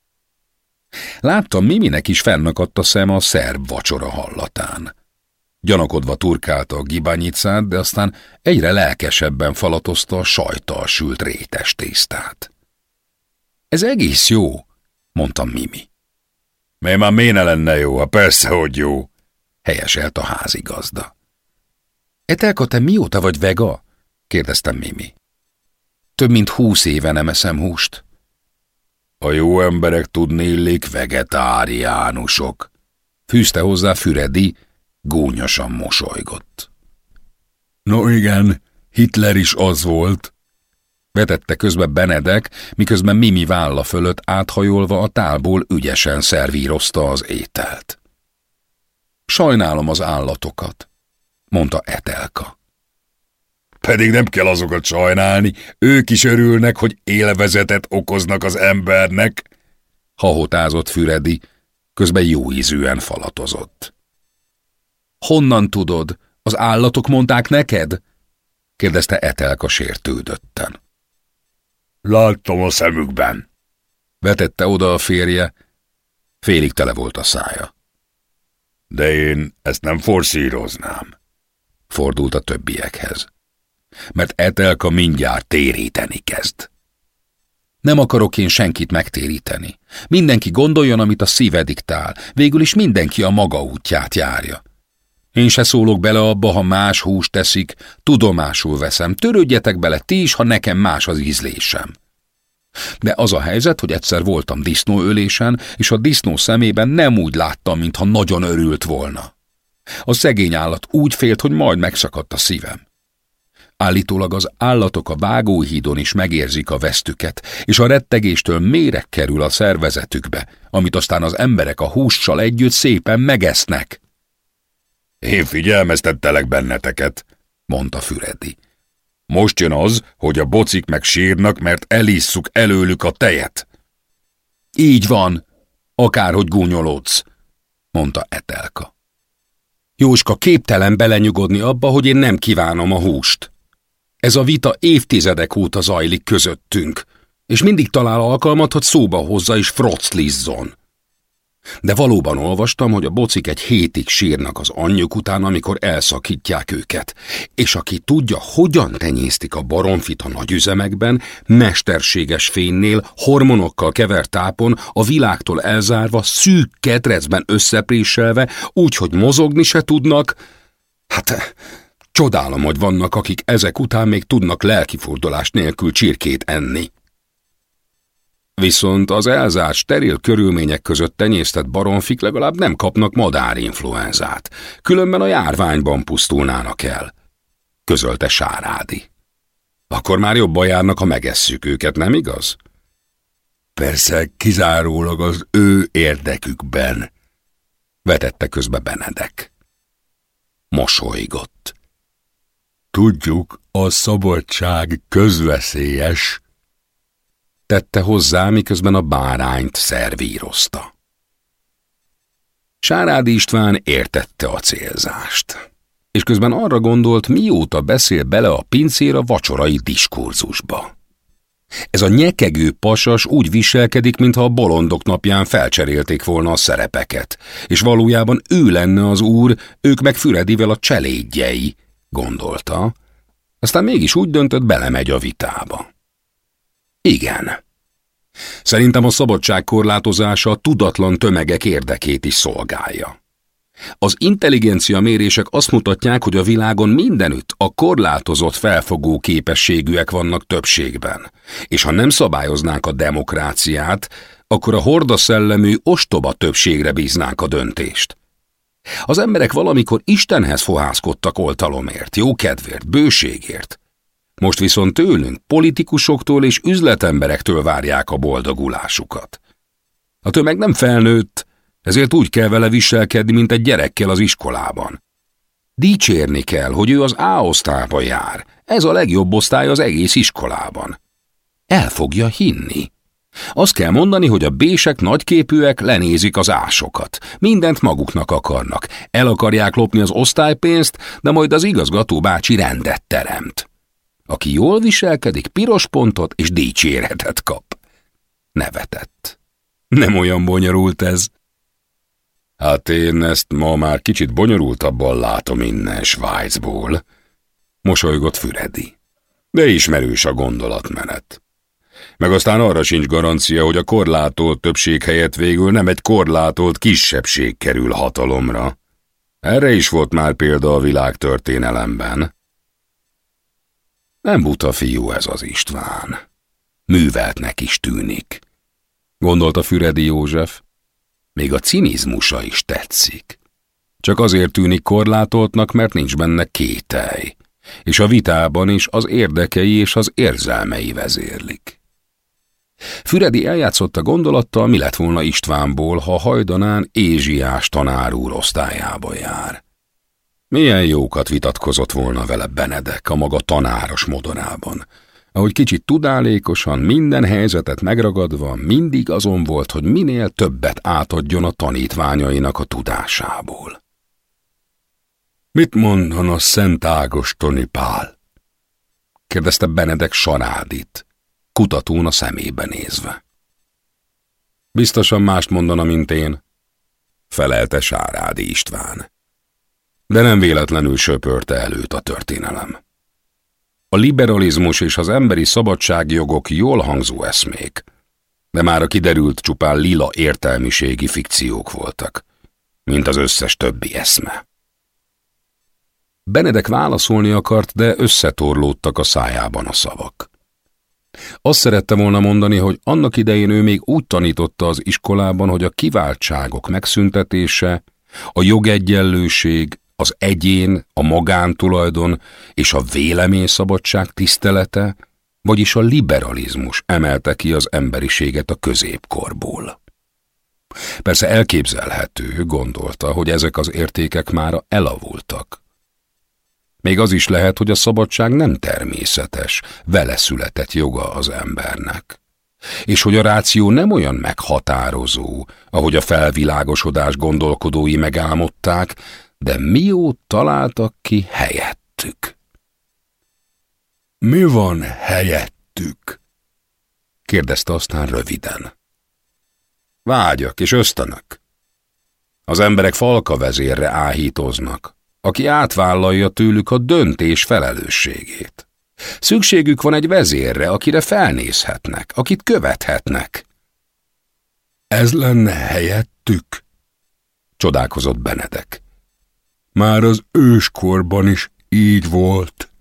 Láttam, Miminek is fennakadt a szem a szerb vacsora hallatán. Gyanakodva turkálta a gibányicát, de aztán egyre lelkesebben falatozta a sajtal sült rétes tésztát. Ez egész jó, mondtam Mimi. Mi már méne lenne jó, ha persze, hogy jó, helyeselt a házigazda. Etelka, te mióta vagy vega? kérdeztem Mimi. Több mint húsz éve nem eszem húst. A jó emberek tudni illik vegetáriánusok, fűzte hozzá Füredi, gúnyosan mosolygott. No igen, Hitler is az volt. Vetette közbe Benedek, miközben Mimi válla fölött áthajolva a tálból ügyesen szervírozta az ételt. Sajnálom az állatokat, mondta Etelka. Pedig nem kell azokat sajnálni, ők is örülnek, hogy élvezetet okoznak az embernek. Hahotázott Füredi, közben jó ízűen falatozott. Honnan tudod? Az állatok mondták neked? kérdezte Etelka sértődötten. Láttam a szemükben. Vetette oda a férje, félig tele volt a szája. De én ezt nem forszíroznám. Fordult a többiekhez. Mert Etelka mindjárt téríteni kezd. Nem akarok én senkit megtéríteni. Mindenki gondoljon, amit a szíve diktál. Végül is mindenki a maga útját járja. Én se szólok bele abba, ha más húst teszik, tudomásul veszem, törődjetek bele ti is, ha nekem más az ízlésem. De az a helyzet, hogy egyszer voltam disznóölésen, és a disznó szemében nem úgy láttam, mintha nagyon örült volna. A szegény állat úgy félt, hogy majd megszakadt a szívem. Állítólag az állatok a vágóhídon is megérzik a vesztüket, és a rettegéstől méreg kerül a szervezetükbe, amit aztán az emberek a hússal együtt szépen megesznek. Én figyelmeztettelek benneteket, mondta Füredi. Most jön az, hogy a bocik meg sírnak, mert elisszuk előlük a tejet. Így van, akárhogy gúnyolódsz, mondta Etelka. Jóska képtelen belenyugodni abba, hogy én nem kívánom a húst. Ez a vita évtizedek óta zajlik közöttünk, és mindig talál alkalmat, hogy szóba hozza és froclizzon. De valóban olvastam, hogy a bocik egy hétig sírnak az anyjuk után, amikor elszakítják őket. És aki tudja, hogyan tenyésztik a baromfit a nagyüzemekben, mesterséges fénynél, hormonokkal kevert tápon, a világtól elzárva, szűk ketrecben összepréselve, úgy, hogy mozogni se tudnak, hát csodálom, hogy vannak, akik ezek után még tudnak lelkifordulás nélkül csirkét enni. Viszont az elzárt steril körülmények között tenyésztett baromfik legalább nem kapnak madárinfluenzát, különben a járványban pusztulnának el, közölte Sárádi. Akkor már jobban járnak, ha megesszük őket, nem igaz? Persze kizárólag az ő érdekükben, vetette közbe Benedek. Mosolygott. Tudjuk, a szabadság közveszélyes, tette hozzá, miközben a bárányt szervírozta. Sárádi István értette a célzást, és közben arra gondolt, mióta beszél bele a pincér a vacsorai diskurzusba. Ez a nyekegő pasas úgy viselkedik, mintha a bolondok napján felcserélték volna a szerepeket, és valójában ő lenne az úr, ők meg Füredivel a cselédjei, gondolta, aztán mégis úgy döntött, belemegy a vitába. Igen. Szerintem a szabadság korlátozása tudatlan tömegek érdekét is szolgálja. Az intelligencia mérések azt mutatják, hogy a világon mindenütt a korlátozott felfogó képességűek vannak többségben, és ha nem szabályoznánk a demokráciát, akkor a horda szellemű ostoba többségre bíznánk a döntést. Az emberek valamikor Istenhez fohászkodtak oltalomért, jókedvért, bőségért, most viszont tőlünk, politikusoktól és üzletemberektől várják a boldogulásukat. A tömeg nem felnőtt, Ezért úgy kell vele viselkedni, mint egy gyerekkel az iskolában. Dicsérni kell, hogy ő az A osztályba jár. Ez a legjobb osztály az egész iskolában. El fogja hinni. Azt kell mondani, hogy a bések nagyképűek lenézik az ásokat. Mindent maguknak akarnak. El akarják lopni az osztálypénzt, de majd az igazgató bácsi rendet teremt. Aki jól viselkedik, piros pontot és dicséretet kap. Nevetett. Nem olyan bonyolult ez. Hát én ezt ma már kicsit bonyolultabban látom innen Svájcból. Mosolygott Füredi. De ismerős a gondolatmenet. Meg aztán arra sincs garancia, hogy a korlátolt többség helyett végül nem egy korlátolt kisebbség kerül hatalomra. Erre is volt már példa a világ történelemben. Nem buta fiú ez az István. Műveltnek is tűnik. Gondolta Füredi József. Még a cinizmusa is tetszik. Csak azért tűnik korlátoltnak, mert nincs benne kételj, és a vitában is az érdekei és az érzelmei vezérlik. Füredi eljátszotta gondolattal, mi lett volna Istvánból, ha hajdanán Ézsiás tanár úr osztályába jár. Milyen jókat vitatkozott volna vele Benedek a maga tanáros modorában, ahogy kicsit tudálékosan, minden helyzetet megragadva mindig azon volt, hogy minél többet átadjon a tanítványainak a tudásából. Mit mondan a Szent Ágostoni Pál? kérdezte Benedek Sarádit, kutatón a szemébe nézve. Biztosan mást mondana, mint én, felelte Sárádi István. De nem véletlenül söpörte előtt a történelem. A liberalizmus és az emberi szabadságjogok jól hangzó eszmék, de már a kiderült csupán lila értelmiségi fikciók voltak, mint az összes többi eszme. Benedek válaszolni akart, de összetorlódtak a szájában a szavak. Azt szerette volna mondani, hogy annak idején ő még úgy tanította az iskolában, hogy a kiváltságok megszüntetése, a jogegyenlőség, az egyén, a magántulajdon és a véleményszabadság tisztelete, vagyis a liberalizmus emelte ki az emberiséget a középkorból. Persze elképzelhető, gondolta, hogy ezek az értékek már elavultak. Még az is lehet, hogy a szabadság nem természetes, vele született joga az embernek. És hogy a ráció nem olyan meghatározó, ahogy a felvilágosodás gondolkodói megálmodták, de mióta találtak ki helyettük? Mi van helyettük? kérdezte aztán röviden. Vágyak és ösztönök. Az emberek falka vezérre áhítoznak, aki átvállalja tőlük a döntés felelősségét. Szükségük van egy vezérre, akire felnézhetnek, akit követhetnek. Ez lenne helyettük? Csodálkozott Benedek. Már az őskorban is így volt.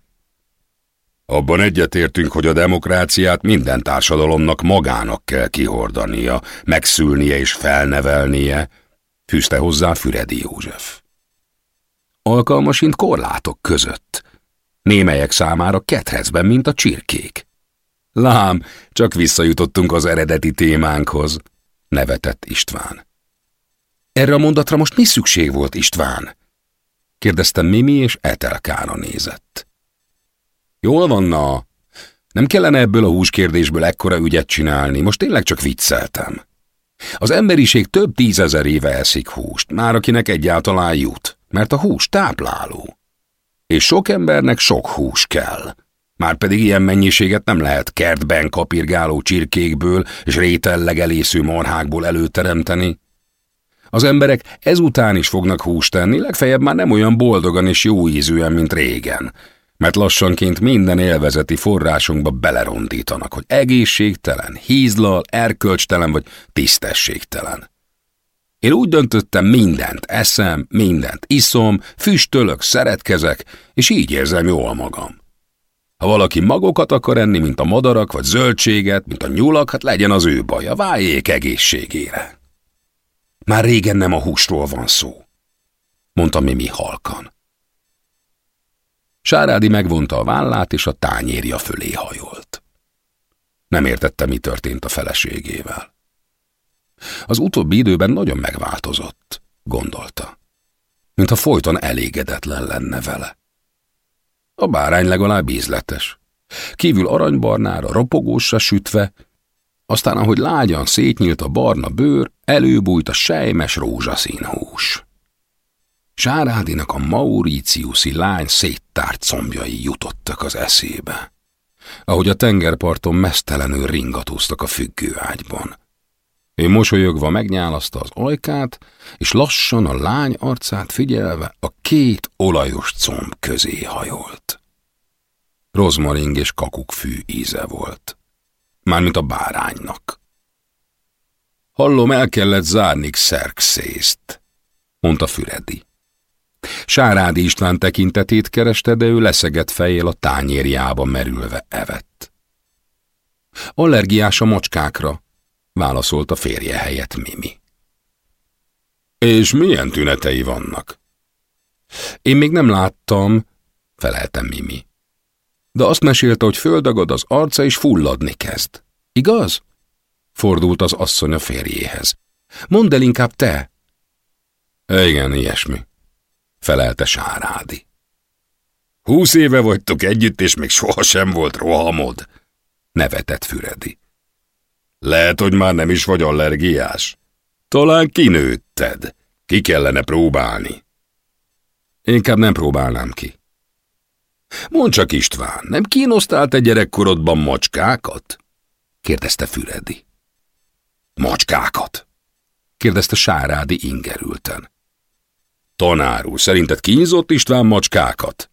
Abban egyetértünk, hogy a demokráciát minden társadalomnak magának kell kihordania, megszülnie és felnevelnie, fűzte hozzá Füredi József. Alkalmasint korlátok között, némelyek számára ketrecben, mint a csirkék. Lám, csak visszajutottunk az eredeti témánkhoz, nevetett István. Erre a mondatra most mi szükség volt, István? Kérdezte Mimi, és Etelkára nézett. Jól van, na. Nem kellene ebből a húskérdésből ekkora ügyet csinálni, most tényleg csak vicceltem. Az emberiség több tízezer éve eszik húst, már akinek egyáltalán jut, mert a hús tápláló. És sok embernek sok hús kell. Márpedig ilyen mennyiséget nem lehet kertben kapirgáló csirkékből és rételleg elésző marhákból előteremteni. Az emberek ezután is fognak húst tenni, legfeljebb már nem olyan boldogan és jó ízűen, mint régen, mert lassanként minden élvezeti forrásunkba belerondítanak, hogy egészségtelen, hízlal, erkölcstelen vagy tisztességtelen. Én úgy döntöttem, mindent eszem, mindent iszom, füstölök, szeretkezek, és így érzem jól magam. Ha valaki magokat akar enni, mint a madarak, vagy zöldséget, mint a nyulak, hát legyen az ő baja, váljék egészségére. Már régen nem a húsról van szó, mondta Mimi halkan. Sárádi megvonta a vállát, és a tányérja fölé hajolt. Nem értette, mi történt a feleségével. Az utóbbi időben nagyon megváltozott, gondolta. Mintha folyton elégedetlen lenne vele. A bárány legalább ízletes. Kívül aranybarnára, ropogósra sütve, aztán ahogy lágyan szétnyílt a barna bőr, előbújt a sejmes rózsaszín hús. Sárádinak a Mauritiuszi lány széttárt combjai jutottak az eszébe. Ahogy a tengerparton mesztelenül ringatóztak a függőágyban. Ő mosolyogva megnyálaszta az ajkát, és lassan a lány arcát figyelve a két olajos comb közé hajolt. Rozmaring és kakukkfű íze volt. Mármint a báránynak. Hallom, el kellett zárni Xerxészt, mondta Füredi. Sárádi István tekintetét kereste, de ő leszegett fejél a tányérjába merülve evett. Allergiás a mocskákra, válaszolt a férje helyett Mimi. És milyen tünetei vannak? Én még nem láttam, feleltem Mimi. De azt mesélte, hogy földagad az arca és fulladni kezd. Igaz? Fordult az asszony a férjéhez. Mondd el inkább te. Igen, ilyesmi felelte Sárádi. Húsz éve vagytok együtt, és még sohasem volt rohamod, nevetett Füredi. Lehet, hogy már nem is vagy allergiás. Talán kinőtted. Ki kellene próbálni. Inkább nem próbálnám ki. Mondd csak István, nem kínosztál te gyerekkorodban macskákat? kérdezte Füredi. Macskákat? kérdezte Sárádi ingerülten. Tanár úr, szerinted kínzott István macskákat?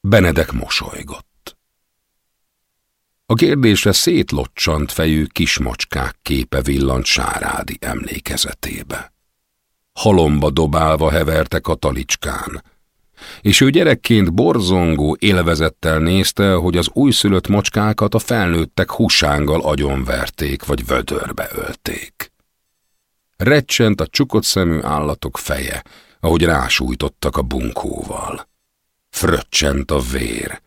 Benedek mosolygott. A kérdésre szétlocsant fejű kismacskák képe villant Sárádi emlékezetébe. Halomba dobálva hevertek a talicskán, és ő gyerekként borzongó élvezettel nézte, hogy az újszülött macskákat a felnőttek húsánggal agyonverték vagy vödörbe ölték. Recsent a csukott szemű állatok feje, ahogy rásújtottak a bunkóval. Fröccsent a vér,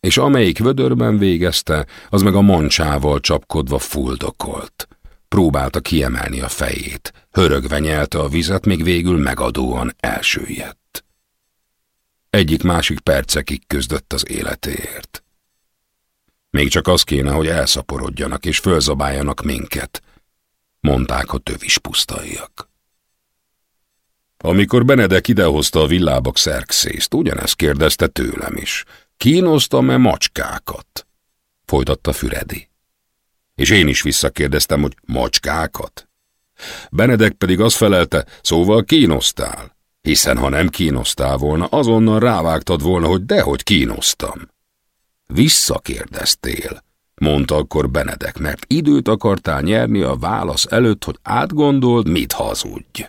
és amelyik vödörben végezte, az meg a mancsával csapkodva fuldokolt. Próbálta kiemelni a fejét, hörögve nyelte a vizet, még végül megadóan elsüllyedt. Egyik-másik percekig küzdött az életéért. Még csak az kéne, hogy elszaporodjanak és fölzabáljanak minket, mondták a tövis pusztaiak. Amikor Benedek idehozta a villábak szerkszészt, ugyanezt kérdezte tőlem is. Kínoztam-e macskákat? Folytatta Füredi. És én is visszakérdeztem, hogy macskákat? Benedek pedig azt felelte, szóval kínoztál. Hiszen ha nem kínoztál volna, azonnal rávágtad volna, hogy dehogy kínoztam. Visszakérdeztél, mondta akkor Benedek, mert időt akartál nyerni a válasz előtt, hogy átgondold, mit hazudj.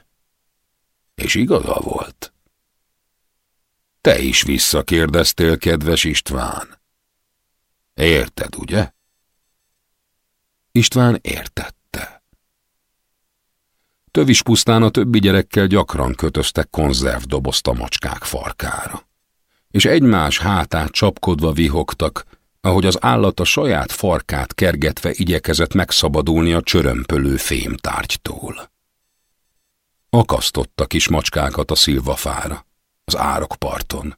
És igaza volt. Te is visszakérdeztél, kedves István. Érted, ugye? István értette. Tövis pusztán a többi gyerekkel gyakran kötöztek konzervdobozt a macskák farkára, és egymás hátát csapkodva vihogtak, ahogy az állat a saját farkát kergetve igyekezett megszabadulni a csörömpölő fémtárgytól. Akasztotta kis macskákat a szilvafára, az árokparton.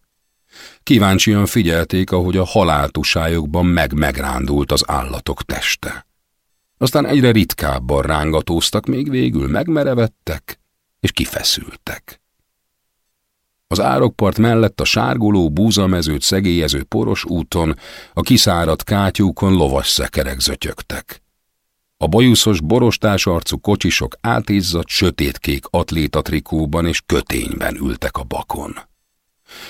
Kíváncsian figyelték, ahogy a haláltusájukban meg-megrándult az állatok teste. Aztán egyre ritkábban rángatóztak, még végül megmerevettek és kifeszültek. Az árokpart mellett a sárguló búzamezőt szegélyező poros úton, a kiszáradt kátyúkon lovas szekerek zötyögtek. A bajuszos borostás arcú kocsisok átizzadt sötétkék atlétatrikóban és kötényben ültek a bakon.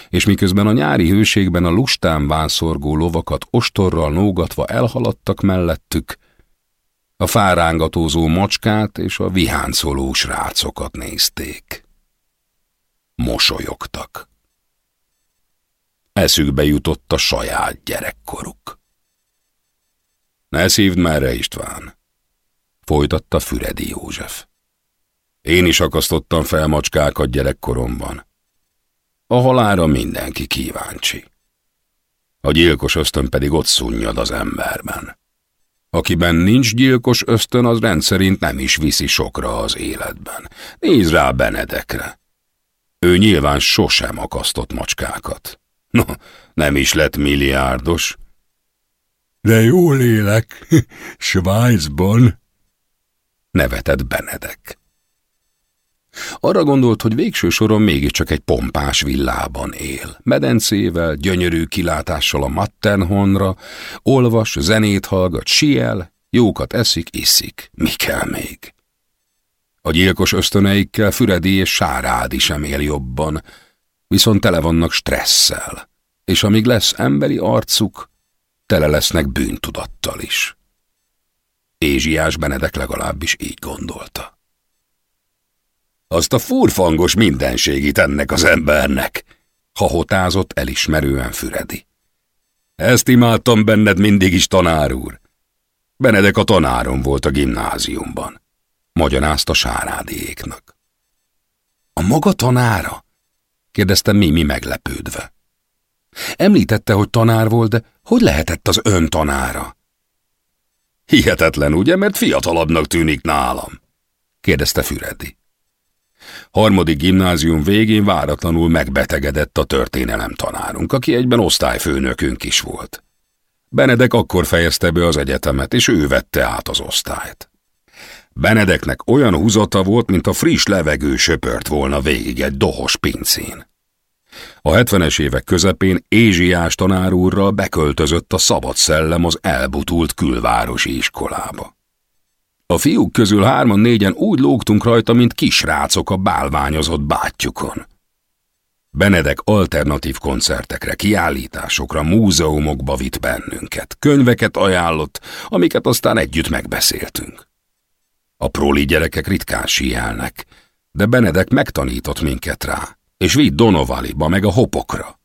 És miközben a nyári hőségben a lustán vászorgó lovakat ostorral nógatva elhaladtak mellettük, a fárángatózó macskát és a viháncoló srácokat nézték mosolyogtak. Eszükbe jutott a saját gyerekkoruk. Ne szívd merre, István, folytatta Füredi József. Én is akasztottam fel macskákat gyerekkoromban. A halára mindenki kíváncsi. A gyilkos ösztön pedig ott szunnyad az emberben. Akiben nincs gyilkos ösztön, az rendszerint nem is viszi sokra az életben. Nézd rá Benedekre. Ő nyilván sosem akasztott macskákat. No, nem is lett milliárdos. De jól élek, Svájcban, nevetett Benedek. Arra gondolt, hogy végső soron mégiscsak egy pompás villában él. Medencével, gyönyörű kilátással a Mattenhornra, olvas, zenét hallgat, siel, jókat eszik, iszik. Mi kell még? A gyilkos ösztöneikkel Füredi és Sárádi sem él jobban, viszont tele vannak stresszel, és amíg lesz emberi arcuk, tele lesznek bűntudattal is. Ézsiás Benedek legalábbis így gondolta. Azt a furfangos mindenségit ennek az embernek, hahotázott elismerően Füredi. Ezt imádtam benned mindig is, tanár úr. Benedek a tanárom volt a gimnáziumban, magyarázta Sárádiéknak. A maga tanára? kérdezte Mimi meglepődve. Említette, hogy tanár volt, de hogy lehetett az ön tanára? Hihetetlen, ugye, mert fiatalabbnak tűnik nálam? kérdezte Füredi. Harmadik gimnázium végén váratlanul megbetegedett a történelem tanárunk, aki egyben osztályfőnökünk is volt. Benedek akkor fejezte be az egyetemet, és ő vette át az osztályt. Benedeknek olyan húzata volt, mint a friss levegő söpört volna végig egy dohos pincén. A 70-es évek közepén Ézsiás tanárúrral beköltözött a szabad szellem az elbutult külvárosi iskolába. A fiúk közül hárman-négyen úgy lógtunk rajta, mint kisrácok a bálványozott bátyjukon. Benedek alternatív koncertekre, kiállításokra, múzeumokba vitt bennünket, könyveket ajánlott, amiket aztán együtt megbeszéltünk. A proli gyerekek ritkán síelnek, de Benedek megtanított minket rá és vitt Donovaliba, meg a hopokra.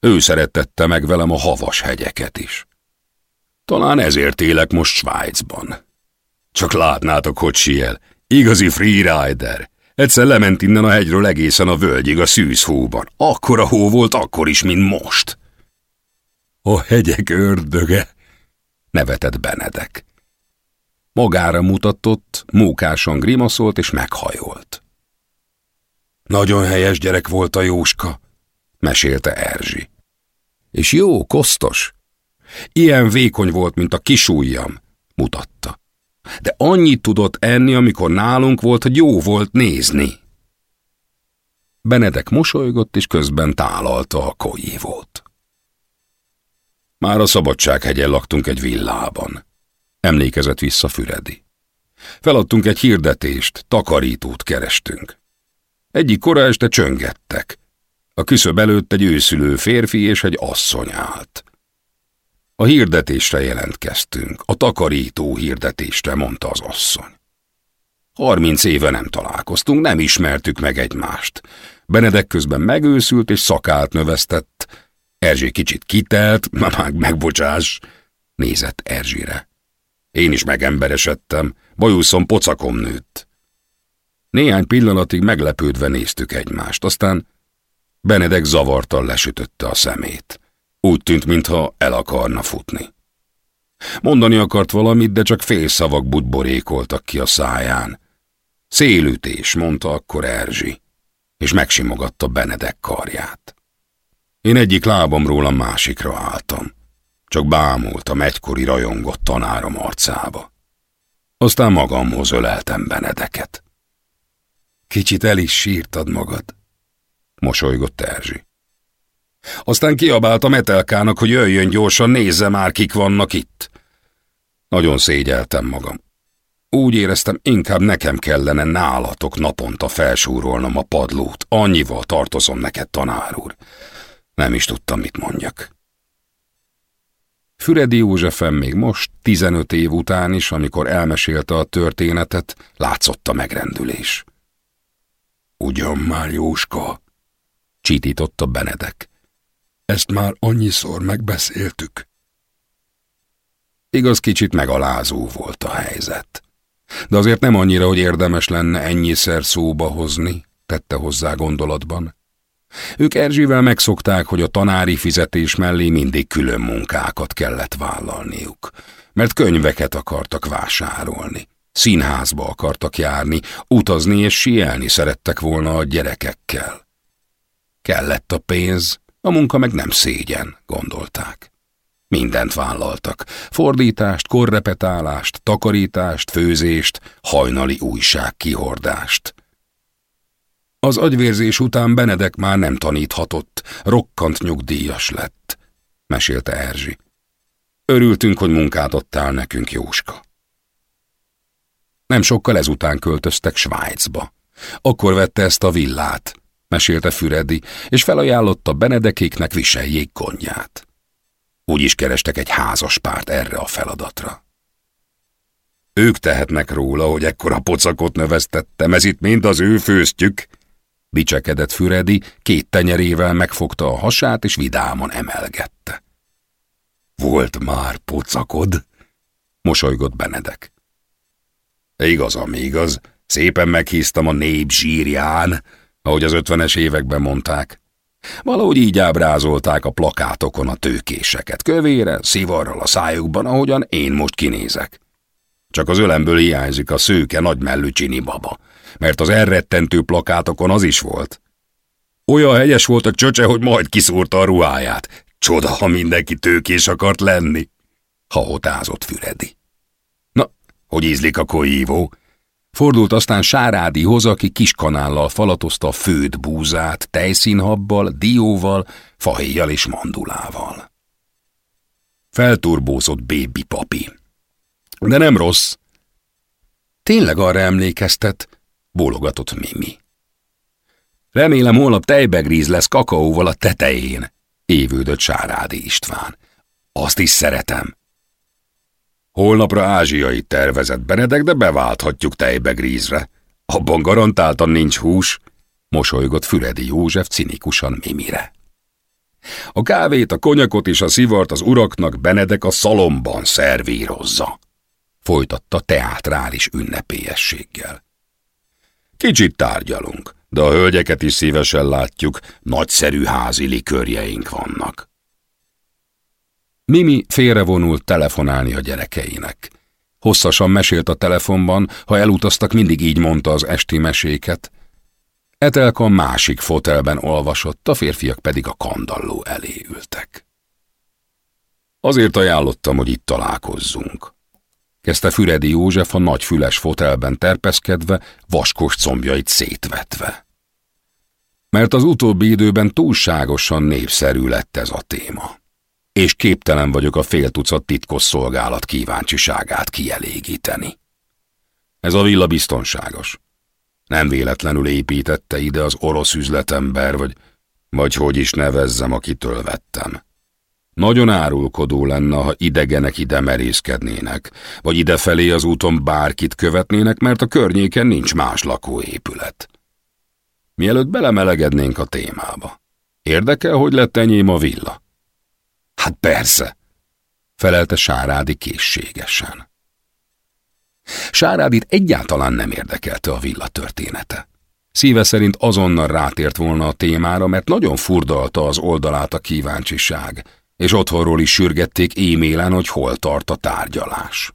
Ő szeretette meg velem a havas hegyeket is. Talán ezért élek most Svájcban. Csak látnátok, hogy siel. Igazi freerider. Egyszer lement innen a hegyről egészen a völgyig a szűzhóban. Akkora hó volt akkor is, mint most. A hegyek ördöge, nevetett Benedek. Magára mutatott, mókásan grimaszolt és meghajolt. Nagyon helyes gyerek volt a Jóska, mesélte Erzsi. És jó, kosztos. Ilyen vékony volt, mint a kisújjam, mutatta. De annyit tudott enni, amikor nálunk volt, hogy jó volt nézni. Benedek mosolygott, és közben tálalta a volt. Már a Szabadsághegyen laktunk egy villában. Emlékezett vissza Füredi. Feladtunk egy hirdetést, takarítót kerestünk. Egyik kora este csöngettek. A küszöb előtt egy őszülő férfi és egy asszony állt. A hirdetésre jelentkeztünk, a takarító hirdetésre, mondta az asszony. Harminc éve nem találkoztunk, nem ismertük meg egymást. Benedek közben megőszült és szakált növesztett. Erzsé kicsit kitelt, meg megbocsás, nézett Erzsire. Én is megemberesedtem, bajuszom pocakom nőtt. Néhány pillanatig meglepődve néztük egymást, aztán Benedek zavartan lesütötte a szemét. Úgy tűnt, mintha el akarna futni. Mondani akart valamit, de csak félszavak butborékoltak ki a száján. Szélütés, mondta akkor Erzsi, és megsimogatta Benedek karját. Én egyik lábamról a másikra álltam. Csak bámultam egykori rajongott tanárom arcába. Aztán magamhoz öleltem Benedeket. Kicsit el is sírtad magad, mosolygott Erzsi. Aztán kiabáltam Etelkának, hogy jöjjön gyorsan, nézze már, kik vannak itt. Nagyon szégyeltem magam. Úgy éreztem, inkább nekem kellene nálatok naponta felsúrolnom a padlót. Annyival tartozom neked, tanár úr. Nem is tudtam, mit mondjak. Füredi Józsefem még most, 15 év után is, amikor elmesélte a történetet, látszott a megrendülés. Ugyan már, Jóska, csítította Benedek. Ezt már annyiszor megbeszéltük. Igaz, kicsit megalázó volt a helyzet. De azért nem annyira, hogy érdemes lenne ennyiszer szóba hozni, tette hozzá gondolatban. Ők Erzsivel megszokták, hogy a tanári fizetés mellé mindig külön munkákat kellett vállalniuk, mert könyveket akartak vásárolni, színházba akartak járni, utazni és sielni szerettek volna a gyerekekkel. Kellett a pénz, a munka meg nem szégyen, gondolták. Mindent vállaltak. Fordítást, korrepetálást, takarítást, főzést, hajnali újság kihordást. Az agyvérzés után Benedek már nem taníthatott, rokkant nyugdíjas lett, mesélte Erzsi. Örültünk, hogy munkát adtál nekünk, Jóska. Nem sokkal ezután költöztek Svájcba. Akkor vette ezt a villát, mesélte Füredi, és felajánlotta Benedekéknek viseljék konyját. Úgy is kerestek egy házas párt erre a feladatra. Ők tehetnek róla, hogy ekkora pocakot növesztettem, ez itt mind az ő főztjük, dicsekedett Füredi, két tenyerével megfogta a hasát, és vidámon emelgette. Volt már pocakod? mosolygott Benedek. Igaz, ami igaz, szépen meghíztam a nép zsírján, ahogy az ötvenes években mondták. Valahogy így ábrázolták a plakátokon a tőkéseket, kövére, szivarral a szájukban, ahogyan én most kinézek. Csak az ölemből hiányzik a szőke nagymellű csini baba, mert az elrettentő plakátokon az is volt. Olyan hegyes volt a csöcse, hogy majd kiszúrta a ruháját. Csoda, ha mindenki tőkés akart lenni. Hahotázott Füredi. Na, hogy ízlik a koívó? Fordult aztán Sárádihoz, aki kiskanállal falatozta főd búzát, tejszínhabbal, dióval, fahéjjal és mandulával. Felturbózott bébi papi. De nem rossz. Tényleg arra emlékeztet, bólogatott Mimi. Remélem holnap tejbegríz lesz kakaóval a tetején, évődött Sárádi István. Azt is szeretem. Holnapra ázsiai tervezett Benedek, de beválthatjuk tejbegrízre. Abban garantáltan nincs hús, mosolygott Füredi József cinikusan Mimire. A kávét, a konyakot és a szivart az uraknak Benedek a szalomban szervírozza, folytatta teátrális ünnepélyességgel. Kicsit tárgyalunk, de a hölgyeket is szívesen látjuk, nagyszerű házi likörjeink vannak. Mimi félrevonult telefonálni a gyerekeinek. Hosszasan mesélt a telefonban, ha elutaztak, mindig így mondta az esti meséket. Etelka másik fotelben olvasott, a férfiak pedig a kandalló elé ültek. Azért ajánlottam, hogy itt találkozzunk. Kezdte Füredi József a nagy füles fotelben terpeszkedve, vaskos combjait szétvetve. Mert az utóbbi időben túlságosan népszerű lett ez a téma és képtelen vagyok a fél tucat titkos szolgálat kíváncsiságát kielégíteni. Ez a villa biztonságos. Nem véletlenül építette ide az orosz üzletember, vagy, vagy hogy is nevezzem, akitől vettem. Nagyon árulkodó lenne, ha idegenek ide merészkednének, vagy idefelé az úton bárkit követnének, mert a környéken nincs más lakóépület. Mielőtt belemelegednénk a témába. Érdekel, hogy lett enyém a villa? Hát persze, felelte Sárádi készségesen. Sárádit egyáltalán nem érdekelte a villa története. Szíve szerint azonnal rátért volna a témára, mert nagyon furdalta az oldalát a kíváncsiság, és otthonról is sürgették émélen, hogy hol tart a tárgyalás.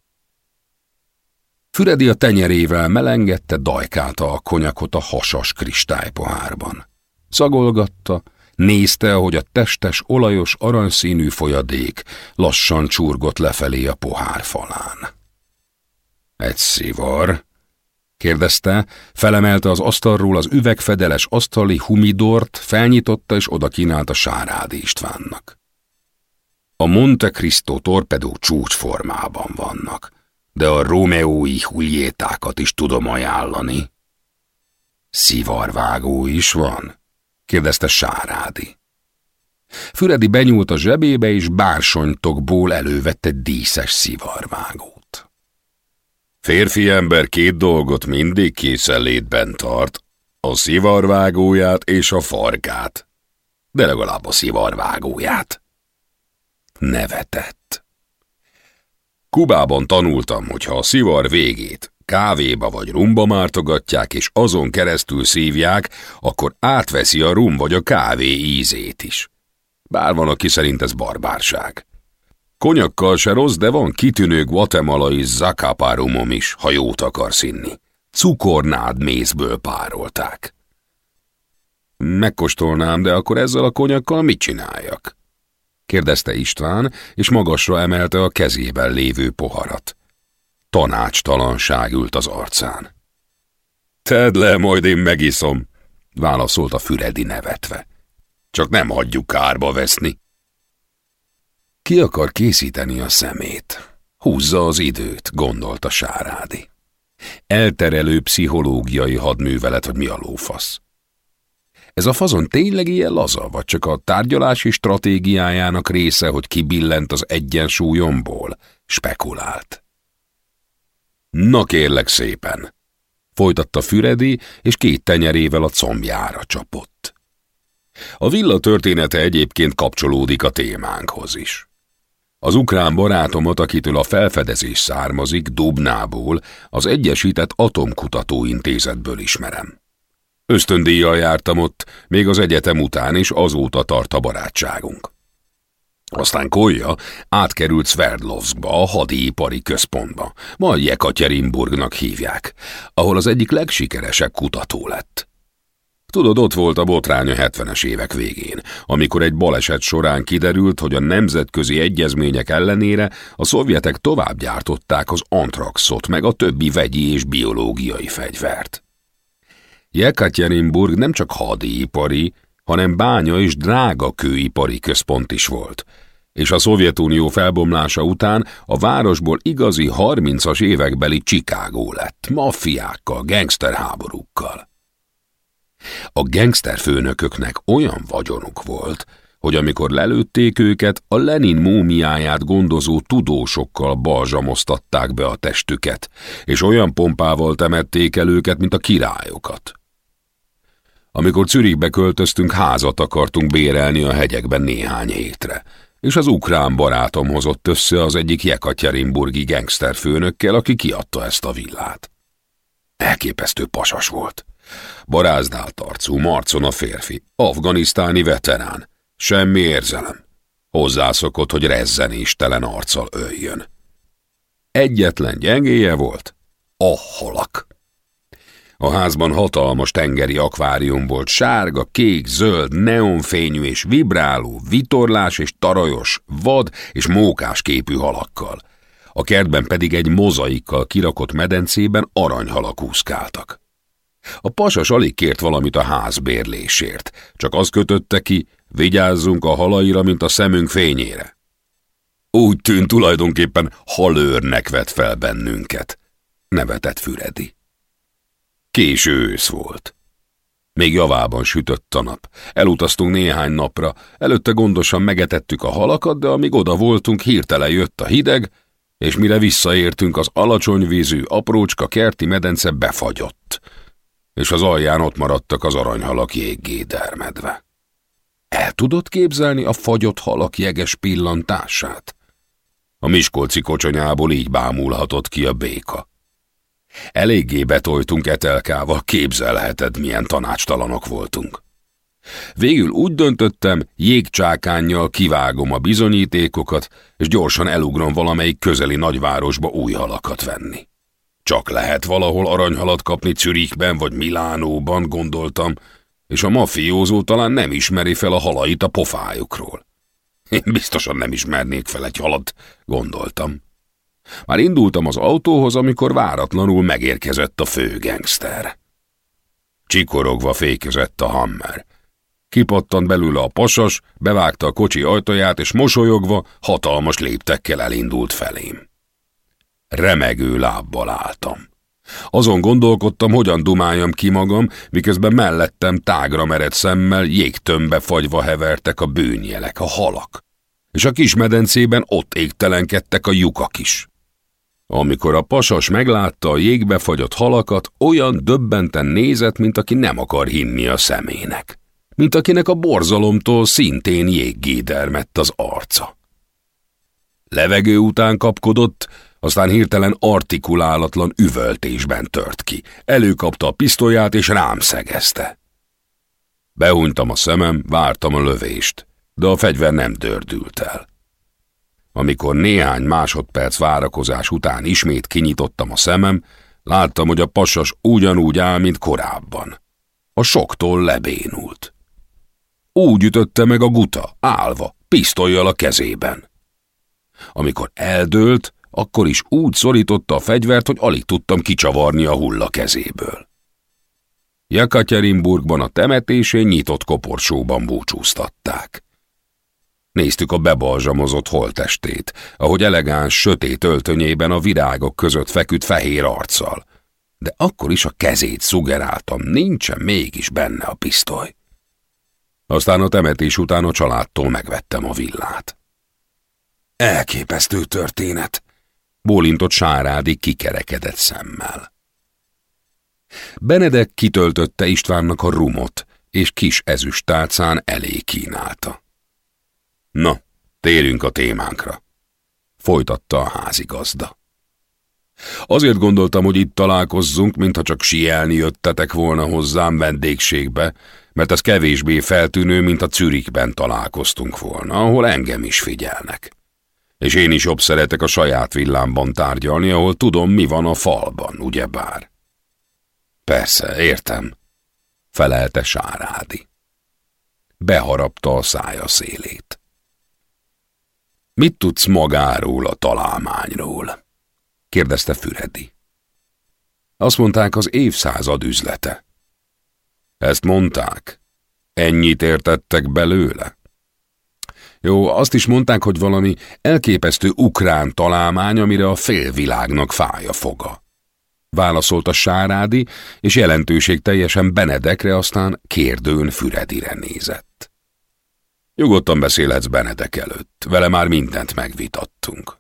Füredi a tenyerével melengette, dajkálta a konyakot a hasas kristálypohárban. Szagolgatta, Nézte, ahogy a testes, olajos, aranyszínű folyadék lassan csurgott lefelé a pohár falán. Egy szivar? kérdezte, felemelte az asztalról az üvegfedeles asztali humidort, felnyitotta és oda kínálta Sárádi Istvánnak. A Monte Cristo torpedó csúcsformában vannak, de a Romeói huljétákat is tudom ajánlani. Szivarvágó is van? Kérdezte Sárádi. Füredi benyúlt a zsebébe, és bársonytokból elővette díszes szivarvágót. Férfi ember két dolgot mindig készenlétben tart, a szivarvágóját és a farkát, de legalább a szivarvágóját. Nevetett. Kubában tanultam, hogy ha a szivar végét kávéba vagy rumba mártogatják, és azon keresztül szívják, akkor átveszi a rum vagy a kávé ízét is. Bár van, aki szerint ez barbárság. Konyakkal se rossz, de van kitűnő guatemalai zakapárumom is, ha jót akarsz inni. Cukornád mézből párolták. Megkóstolnám, de akkor ezzel a konyakkal mit csináljak? kérdezte István, és magasra emelte a kezében lévő poharat. Tanácstalanság ült az arcán. Tedd le, majd én megiszom, válaszolta Füredi nevetve. Csak nem hagyjuk kárba veszni. Ki akar készíteni a szemét? Húzza az időt, gondolta Sárádi. Elterelő pszichológiai hadművelet, hogy mi a lófasz. Ez a fazon tényleg ilyen laza, vagy csak a tárgyalási stratégiájának része, hogy kibillent az egyensúlyomból? Spekulált. Na kérlek szépen! Folytatta Füredi, és két tenyerével a combjára csapott. A villa története egyébként kapcsolódik a témánkhoz is. Az ukrán barátomat, akitől a felfedezés származik, Dubnából, az Egyesített Atomkutatóintézetből ismerem. Ösztöndíjjal jártam ott, még az egyetem után is azóta tart a barátságunk. Aztán Kolja átkerült Sverdlovskba, a hadipari központba, majd Jekaterinburgnak hívják, ahol az egyik legsikeresebb kutató lett. Tudod, ott volt a botrány a 70-es évek végén, amikor egy baleset során kiderült, hogy a nemzetközi egyezmények ellenére a szovjetek tovább gyártották az antraxot, meg a többi vegyi és biológiai fegyvert. Jekaterinburg nem csak hadipari, hanem bánya és drága kőipari központ is volt, és a Szovjetunió felbomlása után a városból igazi 30-as évekbeli Chicago lett, maffiákkal, gangsterháborúkkal. A gangsterfőnököknek olyan vagyonuk volt, hogy amikor lelőtték őket, a Lenin múmiáját gondozó tudósokkal balzsamoztatták be a testüket, és olyan pompával temették el őket, mint a királyokat. Amikor Zürichbe költöztünk, házat akartunk bérelni a hegyekben néhány hétre, és az ukrán barátom hozott össze az egyik Jekaterinburgi gangsterfőnökkel, aki kiadta ezt a villát. Elképesztő pasas volt. Barázdált arcú, marcon a férfi, afganisztáni veterán, semmi érzelem. Hozzászokott, hogy rezzenéstelen arccal öljön. Egyetlen gyengéje volt, a halak. A házban hatalmas tengeri akvárium volt, sárga, kék, zöld, neonfényű és vibráló, vitorlás és tarajos, vad és mókás képű halakkal. A kertben pedig egy mozaikkal kirakott medencében aranyhalak úszkáltak. A pasas alig kért valamit a ház bérlésért, csak az kötötte ki, vigyázzunk a halaira, mint a szemünk fényére. Úgy tűnt tulajdonképpen halőrnek vett fel bennünket, nevetett Füredi. Késő ősz volt. Még javában sütött a nap. Elutaztunk néhány napra, előtte gondosan megetettük a halakat, de amíg oda voltunk, hirtelen jött a hideg, és mire visszaértünk, az alacsony vízű, aprócska kerti medence befagyott, és az alján ott maradtak az aranyhalak jéggé dermedve. El tudod képzelni a fagyott halak jeges pillantását? A miskolci kocsonyából így bámulhatott ki a béka. Eléggé betoltunk etelkával, képzelheted, milyen tanácstalanok voltunk. Végül úgy döntöttem, jégcsákánnyal kivágom a bizonyítékokat, és gyorsan elugrom valamelyik közeli nagyvárosba új halakat venni. Csak lehet valahol aranyhalat kapni Zürichben vagy Milánóban, gondoltam, és a mafiózó talán nem ismeri fel a halait a pofájukról. Én biztosan nem ismernék fel egy halat, gondoltam. Már indultam az autóhoz, amikor váratlanul megérkezett a főgengszter. Csikorogva fékezett a hammer. Kipattant belőle a pasas, bevágta a kocsi ajtaját, és mosolyogva hatalmas léptekkel elindult felém. Remegő lábbal álltam. Azon gondolkodtam, hogyan dumáljam ki magam, miközben mellettem tágra mered szemmel jégtömbbe fagyva hevertek a bőnyelek, a halak. És a kis medencében ott égtelenkedtek a lyukak is. Amikor a pasas meglátta a jégbe fagyott halakat, olyan döbbenten nézett, mint aki nem akar hinni a szemének. Mint akinek a borzalomtól szintén jéggé dermett az arca. Levegő után kapkodott, aztán hirtelen artikulálatlan üvöltésben tört ki. Előkapta a pisztolyát és rám szegezte. Behunytam a szemem, vártam a lövést, de a fegyver nem dördült el. Amikor néhány másodperc várakozás után ismét kinyitottam a szemem, láttam, hogy a pasas ugyanúgy áll, mint korábban. A soktól lebénult. Úgy ütötte meg a guta, állva, pisztolyjal a kezében. Amikor eldőlt, akkor is úgy szorította a fegyvert, hogy alig tudtam kicsavarni a hulla kezéből. Jekaterinburgban a temetésén nyitott koporsóban búcsúztatták. Néztük a bebalzsamozott holtestét, ahogy elegáns, sötét öltönyében a virágok között feküdt fehér arccal. De akkor is a kezét szugeráltam, nincsen mégis benne a pisztoly. Aztán a temetés után a családtól megvettem a villát. Elképesztő történet, bólintott Sárádi kikerekedett szemmel. Benedek kitöltötte Istvánnak a rumot, és kis ezüstálcán elé kínálta. Na, térjünk a témánkra, folytatta a házigazda. Azért gondoltam, hogy itt találkozzunk, mintha csak sielni jöttetek volna hozzám vendégségbe, mert ez kevésbé feltűnő, mint a Zürichben találkoztunk volna, ahol engem is figyelnek. És én is jobb szeretek a saját villámban tárgyalni, ahol tudom, mi van a falban, ugyebár. Persze, értem, felelte Sárádi. Beharapta a szája szélét. Mit tudsz magáról a találmányról? kérdezte Füredi. Azt mondták az évszázad üzlete. Ezt mondták? Ennyit értettek belőle? Jó, azt is mondták, hogy valami elképesztő ukrán találmány, amire a félvilágnak fája foga. Válaszolta Sárádi, és jelentőség teljesen Benedekre, aztán kérdőn Füredire nézett. Nyugodtan beszélhetsz Benedek előtt, vele már mindent megvitattunk.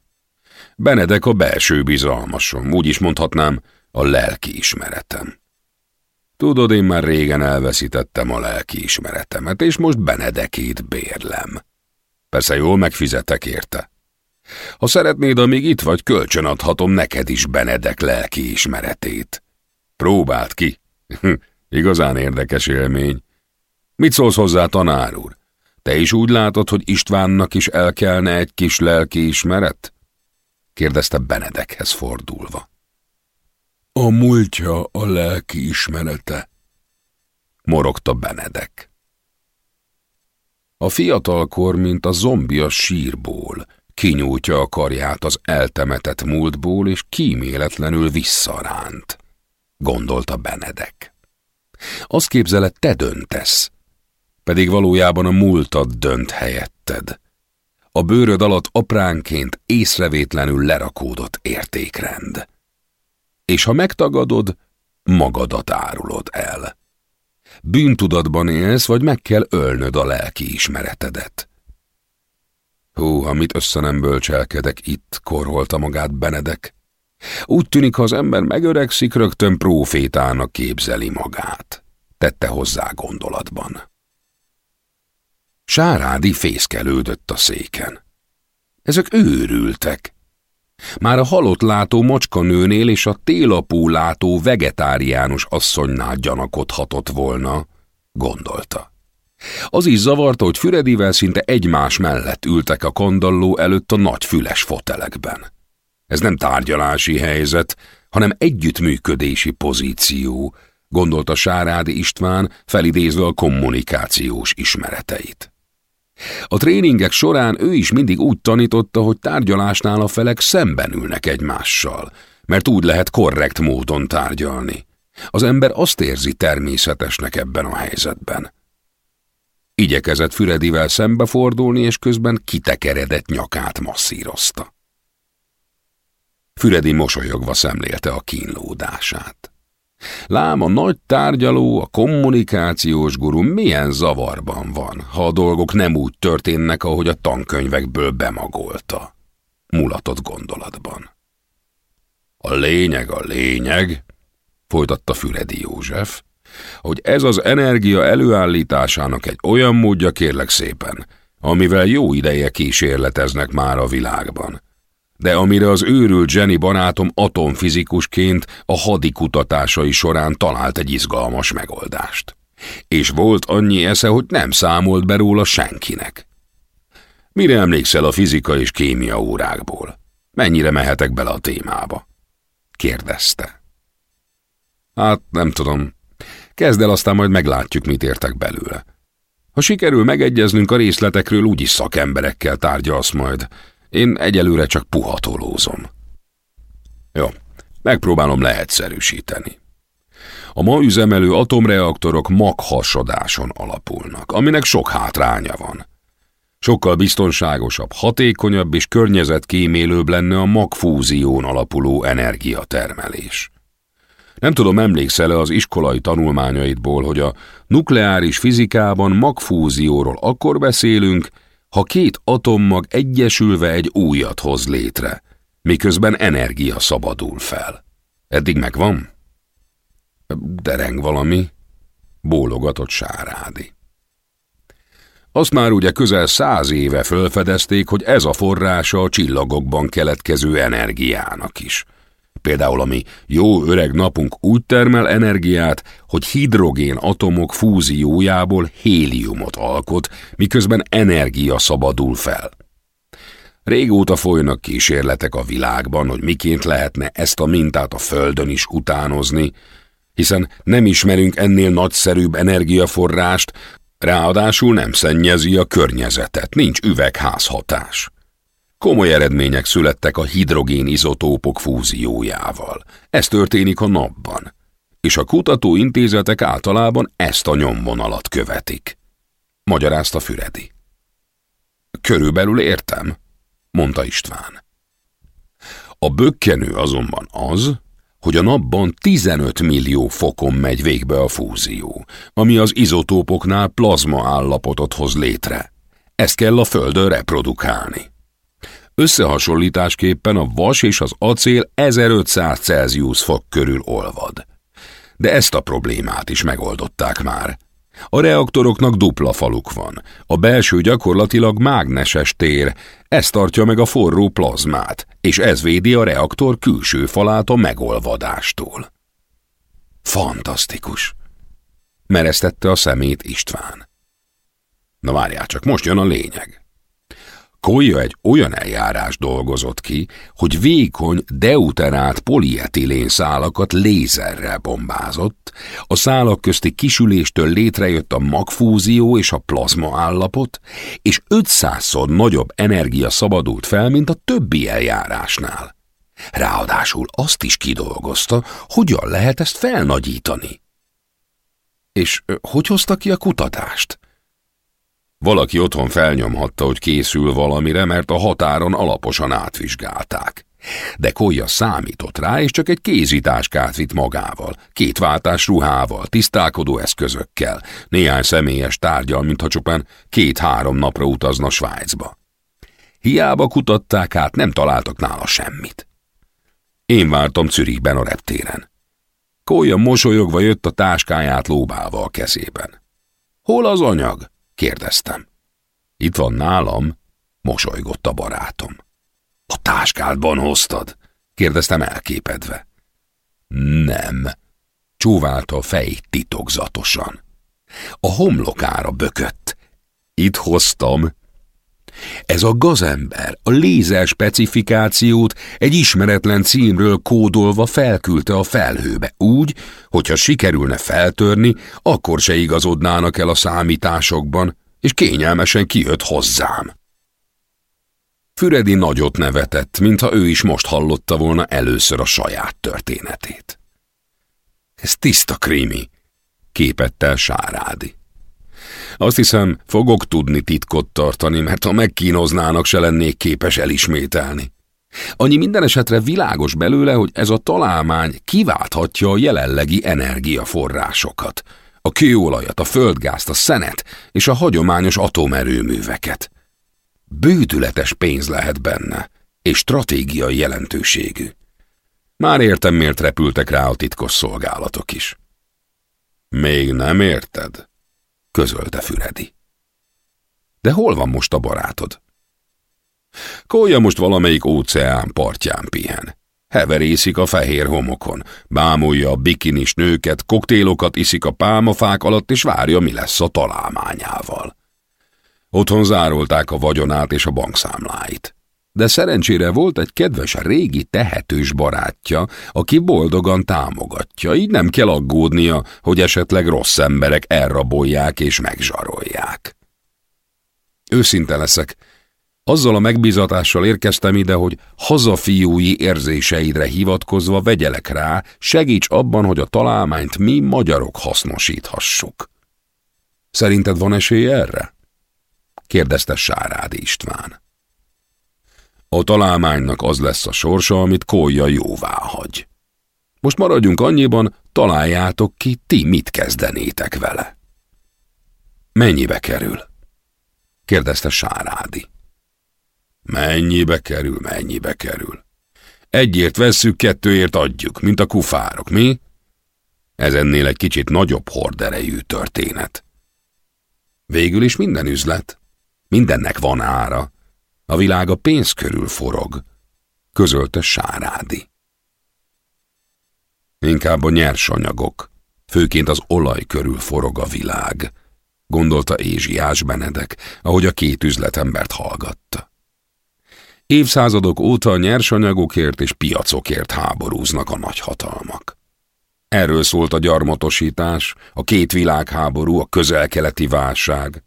Benedek a belső bizalmasom, úgy is mondhatnám, a lelki ismeretem. Tudod, én már régen elveszítettem a lelki ismeretemet, és most Benedekét bérlem. Persze jól megfizetek érte. Ha szeretnéd, amíg itt vagy, kölcsönadhatom neked is Benedek lelki ismeretét. Próbáld ki. Igazán érdekes élmény. Mit szólsz hozzá, tanár úr? Te is úgy látod, hogy Istvánnak is el kellene egy kis lelki ismeret? kérdezte Benedekhez fordulva. A múltja a lelki ismerete, morogta Benedek. A fiatalkor, mint a zombi a sírból, kinyújtja a karját az eltemetett múltból, és kíméletlenül visszaránt, gondolta Benedek. Azt képzeled, te döntesz, pedig valójában a múltad dönt helyetted. A bőröd alatt apránként észrevétlenül lerakódott értékrend. És ha megtagadod, magadat árulod el. Bűntudatban élsz, vagy meg kell ölnöd a lelki ismeretedet. Hú, amit össze nem bölcselkedek itt, korholta magát Benedek. Úgy tűnik, ha az ember megöregszik, rögtön prófétának képzeli magát. Tette hozzá gondolatban. Sárádi fészkelődött a széken. Ezek őrültek. Már a halott látó macskanőnél és a télapú látó vegetáriánus asszonynál gyanakodhatott volna, gondolta. Az is zavarta, hogy Füredivel szinte egymás mellett ültek a kandalló előtt a nagy füles fotelekben. Ez nem tárgyalási helyzet, hanem együttműködési pozíció, gondolta Sárádi István, felidézve a kommunikációs ismereteit. A tréningek során ő is mindig úgy tanította, hogy tárgyalásnál a felek szemben ülnek egymással, mert úgy lehet korrekt módon tárgyalni. Az ember azt érzi természetesnek ebben a helyzetben. Igyekezett Füredivel szembefordulni, és közben kitekeredett nyakát masszírozta. Füredi mosolyogva szemlélte a kínlódását. Lám a nagy tárgyaló, a kommunikációs guru milyen zavarban van, ha a dolgok nem úgy történnek, ahogy a tankönyvekből bemagolta. Mulatott gondolatban. A lényeg a lényeg, folytatta Füredi József, hogy ez az energia előállításának egy olyan módja kérlek szépen, amivel jó ideje kísérleteznek már a világban. De amire az őrült Jenny barátom atomfizikusként a hadi kutatásai során talált egy izgalmas megoldást. És volt annyi esze, hogy nem számolt be róla senkinek. Mire emlékszel a fizika és kémia órákból? Mennyire mehetek bele a témába? kérdezte. Hát nem tudom. Kezd el, aztán majd meglátjuk, mit értek belőle. Ha sikerül megegyeznünk a részletekről, úgyis szakemberekkel tárgyalsz majd. Én egyelőre csak puhatolózom. Jó, megpróbálom leegyszerűsíteni. A ma üzemelő atomreaktorok maghasadáson alapulnak, aminek sok hátránya van. Sokkal biztonságosabb, hatékonyabb és környezetkímélőbb lenne a magfúzión alapuló energiatermelés. Nem tudom, emlékszel-e az iskolai tanulmányaidból, hogy a nukleáris fizikában magfúzióról akkor beszélünk, ha két atommag egyesülve egy újat hoz létre, miközben energia szabadul fel. Eddig megvan? Dereng valami, bólogatott Sárádi. Azt már ugye közel száz éve fölfedezték, hogy ez a forrása a csillagokban keletkező energiának is. Például ami jó öreg napunk úgy termel energiát, hogy hidrogén atomok fúziójából héliumot alkot, miközben energia szabadul fel. Régóta folynak kísérletek a világban, hogy miként lehetne ezt a mintát a Földön is utánozni, hiszen nem ismerünk ennél nagyszerűbb energiaforrást, ráadásul nem szennyezi a környezetet, nincs üvegházhatás. Komoly eredmények születtek a hidrogén izotópok fúziójával. Ez történik a napban, és a kutatóintézetek általában ezt a nyomvonalat követik. Magyarázta Füredi. Körülbelül értem, mondta István. A bökkenő azonban az, hogy a napban 15 millió fokon megy végbe a fúzió, ami az izotópoknál plazma állapotot hoz létre. Ezt kell a Földön reprodukálni. Összehasonlításképpen a vas és az acél 1500 Celsius fok körül olvad. De ezt a problémát is megoldották már. A reaktoroknak dupla faluk van. A belső gyakorlatilag mágneses tér, ez tartja meg a forró plazmát, és ez védi a reaktor külső falát a megolvadástól. Fantasztikus! Meresztette a szemét István. Na várjál csak, most jön a lényeg. Kolja egy olyan eljárás dolgozott ki, hogy vékony, deuterált polietilén szálakat lézerrel bombázott, a szálak közti kisüléstől létrejött a magfúzió és a plazma állapot, és 500-szor nagyobb energia szabadult fel, mint a többi eljárásnál. Ráadásul azt is kidolgozta, hogyan lehet ezt felnagyítani. És hogy hozta ki a kutatást? Valaki otthon felnyomhatta, hogy készül valamire, mert a határon alaposan átvizsgálták. De Kolya számított rá, és csak egy kézitáskát vitt magával, két váltás ruhával, tisztálkodó eszközökkel, néhány személyes tárgyal, mintha csupán két-három napra utazna Svájcba. Hiába kutatták át, nem találtak nála semmit. Én vártam Zürichben a reptéren. Kolya mosolyogva jött a táskáját lóbálva a kezében. Hol az anyag? Kérdeztem. Itt van nálam, mosolygott a barátom. A táskádban hoztad? kérdeztem elképedve. Nem, csóválta a fej titokzatosan. A homlokára bökött. Itt hoztam, ez a gazember a lézer specifikációt egy ismeretlen címről kódolva felküldte a felhőbe úgy, hogyha sikerülne feltörni, akkor se igazodnának el a számításokban, és kényelmesen kijött hozzám. Füredi nagyot nevetett, mintha ő is most hallotta volna először a saját történetét. Ez tiszta krími, képett el Sárádi. Azt hiszem, fogok tudni titkot tartani, mert ha megkínoznának, se lennék képes elismételni. Annyi minden esetre világos belőle, hogy ez a találmány kiválthatja a jelenlegi energiaforrásokat. A kőolajat, a földgázt, a szenet és a hagyományos atomerőműveket. Bődületes pénz lehet benne, és stratégiai jelentőségű. Már értem, miért repültek rá a titkos szolgálatok is. Még nem érted? Közölte Füredi. De hol van most a barátod? Kólya most valamelyik óceán partján pihen. Heverészik a fehér homokon, bámulja a bikinis nőket, koktélokat iszik a pálmafák alatt, és várja, mi lesz a találmányával. Otthon zárolták a vagyonát és a bankszámláit. De szerencsére volt egy kedves régi tehetős barátja, aki boldogan támogatja, így nem kell aggódnia, hogy esetleg rossz emberek elrabolják és megzsarolják. Őszinte leszek, azzal a megbízatással érkeztem ide, hogy hazafiúi érzéseidre hivatkozva vegyelek rá, segíts abban, hogy a találmányt mi magyarok hasznosíthassuk. Szerinted van esély erre? kérdezte Sárádi István. A találmánynak az lesz a sorsa, amit Kólya jóvá hagy. Most maradjunk annyiban, találjátok ki, ti mit kezdenétek vele. Mennyibe kerül? kérdezte Sárádi. Mennyibe kerül, mennyibe kerül? Egyért vesszük, kettőért adjuk, mint a kufárok, mi? Ez ennél egy kicsit nagyobb horderejű történet. Végül is minden üzlet. Mindennek van ára. A világ a pénz körül forog, közölte Sárádi. Inkább a nyersanyagok, főként az olaj körül forog a világ, gondolta Ézsiás Benedek, ahogy a két üzletembert hallgatta. Évszázadok óta a nyersanyagokért és piacokért háborúznak a nagyhatalmak. Erről szólt a gyarmatosítás, a két világháború, a közel-keleti válság,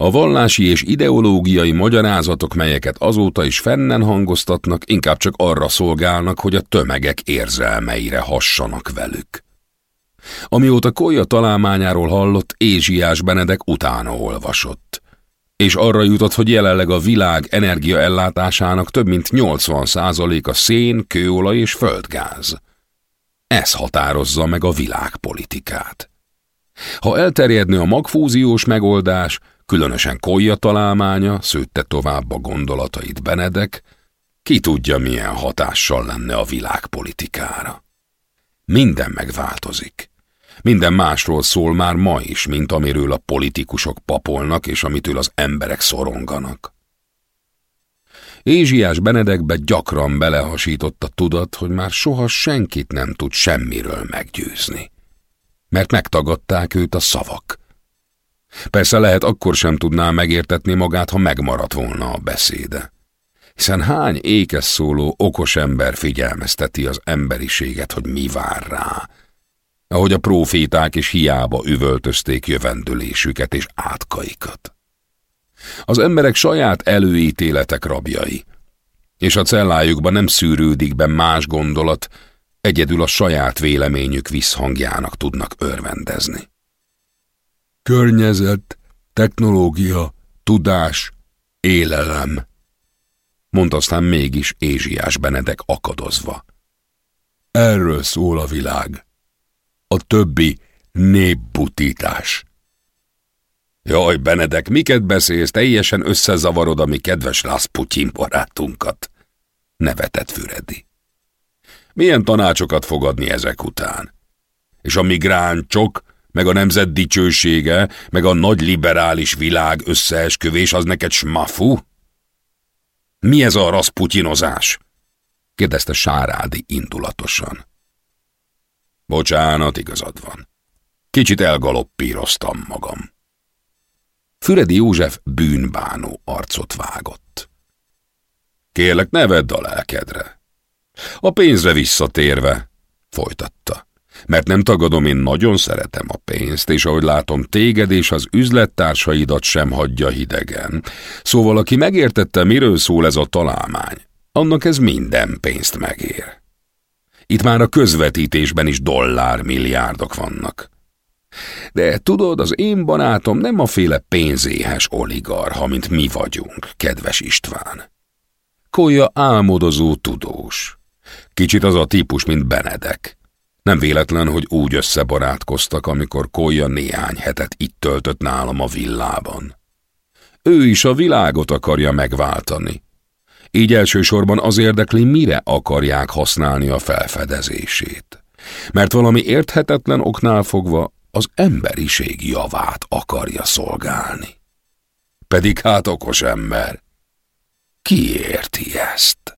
a vallási és ideológiai magyarázatok, melyeket azóta is fennen hangoztatnak, inkább csak arra szolgálnak, hogy a tömegek érzelmeire hassanak velük. Amióta Kolya találmányáról hallott, Ézsiás Benedek utána olvasott, és arra jutott, hogy jelenleg a világ energiaellátásának több mint 80 a szén, kőolaj és földgáz. Ez határozza meg a világpolitikát. Ha elterjedne a magfúziós megoldás, különösen Kolja találmánya, szőtte tovább a gondolatait Benedek, ki tudja, milyen hatással lenne a világpolitikára. Minden megváltozik. Minden másról szól már ma is, mint amiről a politikusok papolnak, és amitől az emberek szoronganak. Ézsiás Benedekbe gyakran belehasított a tudat, hogy már soha senkit nem tud semmiről meggyőzni. Mert megtagadták őt a szavak, Persze lehet akkor sem tudná megértetni magát, ha megmaradt volna a beszéde. Hiszen hány ékes szóló, okos ember figyelmezteti az emberiséget, hogy mi vár rá, ahogy a proféták is hiába üvöltözték jövendőlésüket és átkaikat. Az emberek saját előítéletek rabjai, és a cellájukban nem szűrődik be más gondolat, egyedül a saját véleményük visszhangjának tudnak örvendezni. Környezet, technológia, tudás, élelem, mondta aztán mégis Ézsiás Benedek akadozva. Erről szól a világ. A többi népbutítás. Jaj, Benedek, miket beszélsz, teljesen összezavarod a mi kedves Putyin barátunkat, nevetett Füredi. Milyen tanácsokat fogadni ezek után? És a migráncsok, meg a nemzet dicsősége, meg a nagy liberális világ összeesküvés az neked smafu? Mi ez a raszputyinozás? kérdezte Sárádi indulatosan. Bocsánat, igazad van. Kicsit elgaloppíroztam magam. Füredi József bűnbánó arcot vágott. Kérlek, ne vedd a lelkedre. A pénzre visszatérve, folytatta mert nem tagadom, én nagyon szeretem a pénzt, és ahogy látom, téged és az üzlettársaidat sem hagyja hidegen. Szóval, aki megértette, miről szól ez a találmány, annak ez minden pénzt megér. Itt már a közvetítésben is dollármilliárdok vannak. De tudod, az én barátom nem a féle pénzéhes oligarha, mint mi vagyunk, kedves István. Kolya álmodozó tudós. Kicsit az a típus, mint Benedek. Nem véletlen, hogy úgy összebarátkoztak, amikor Kolya néhány hetet itt töltött nálam a villában. Ő is a világot akarja megváltani. Így elsősorban az érdekli, mire akarják használni a felfedezését. Mert valami érthetetlen oknál fogva az emberiség javát akarja szolgálni. Pedig hát okos ember. Ki érti ezt?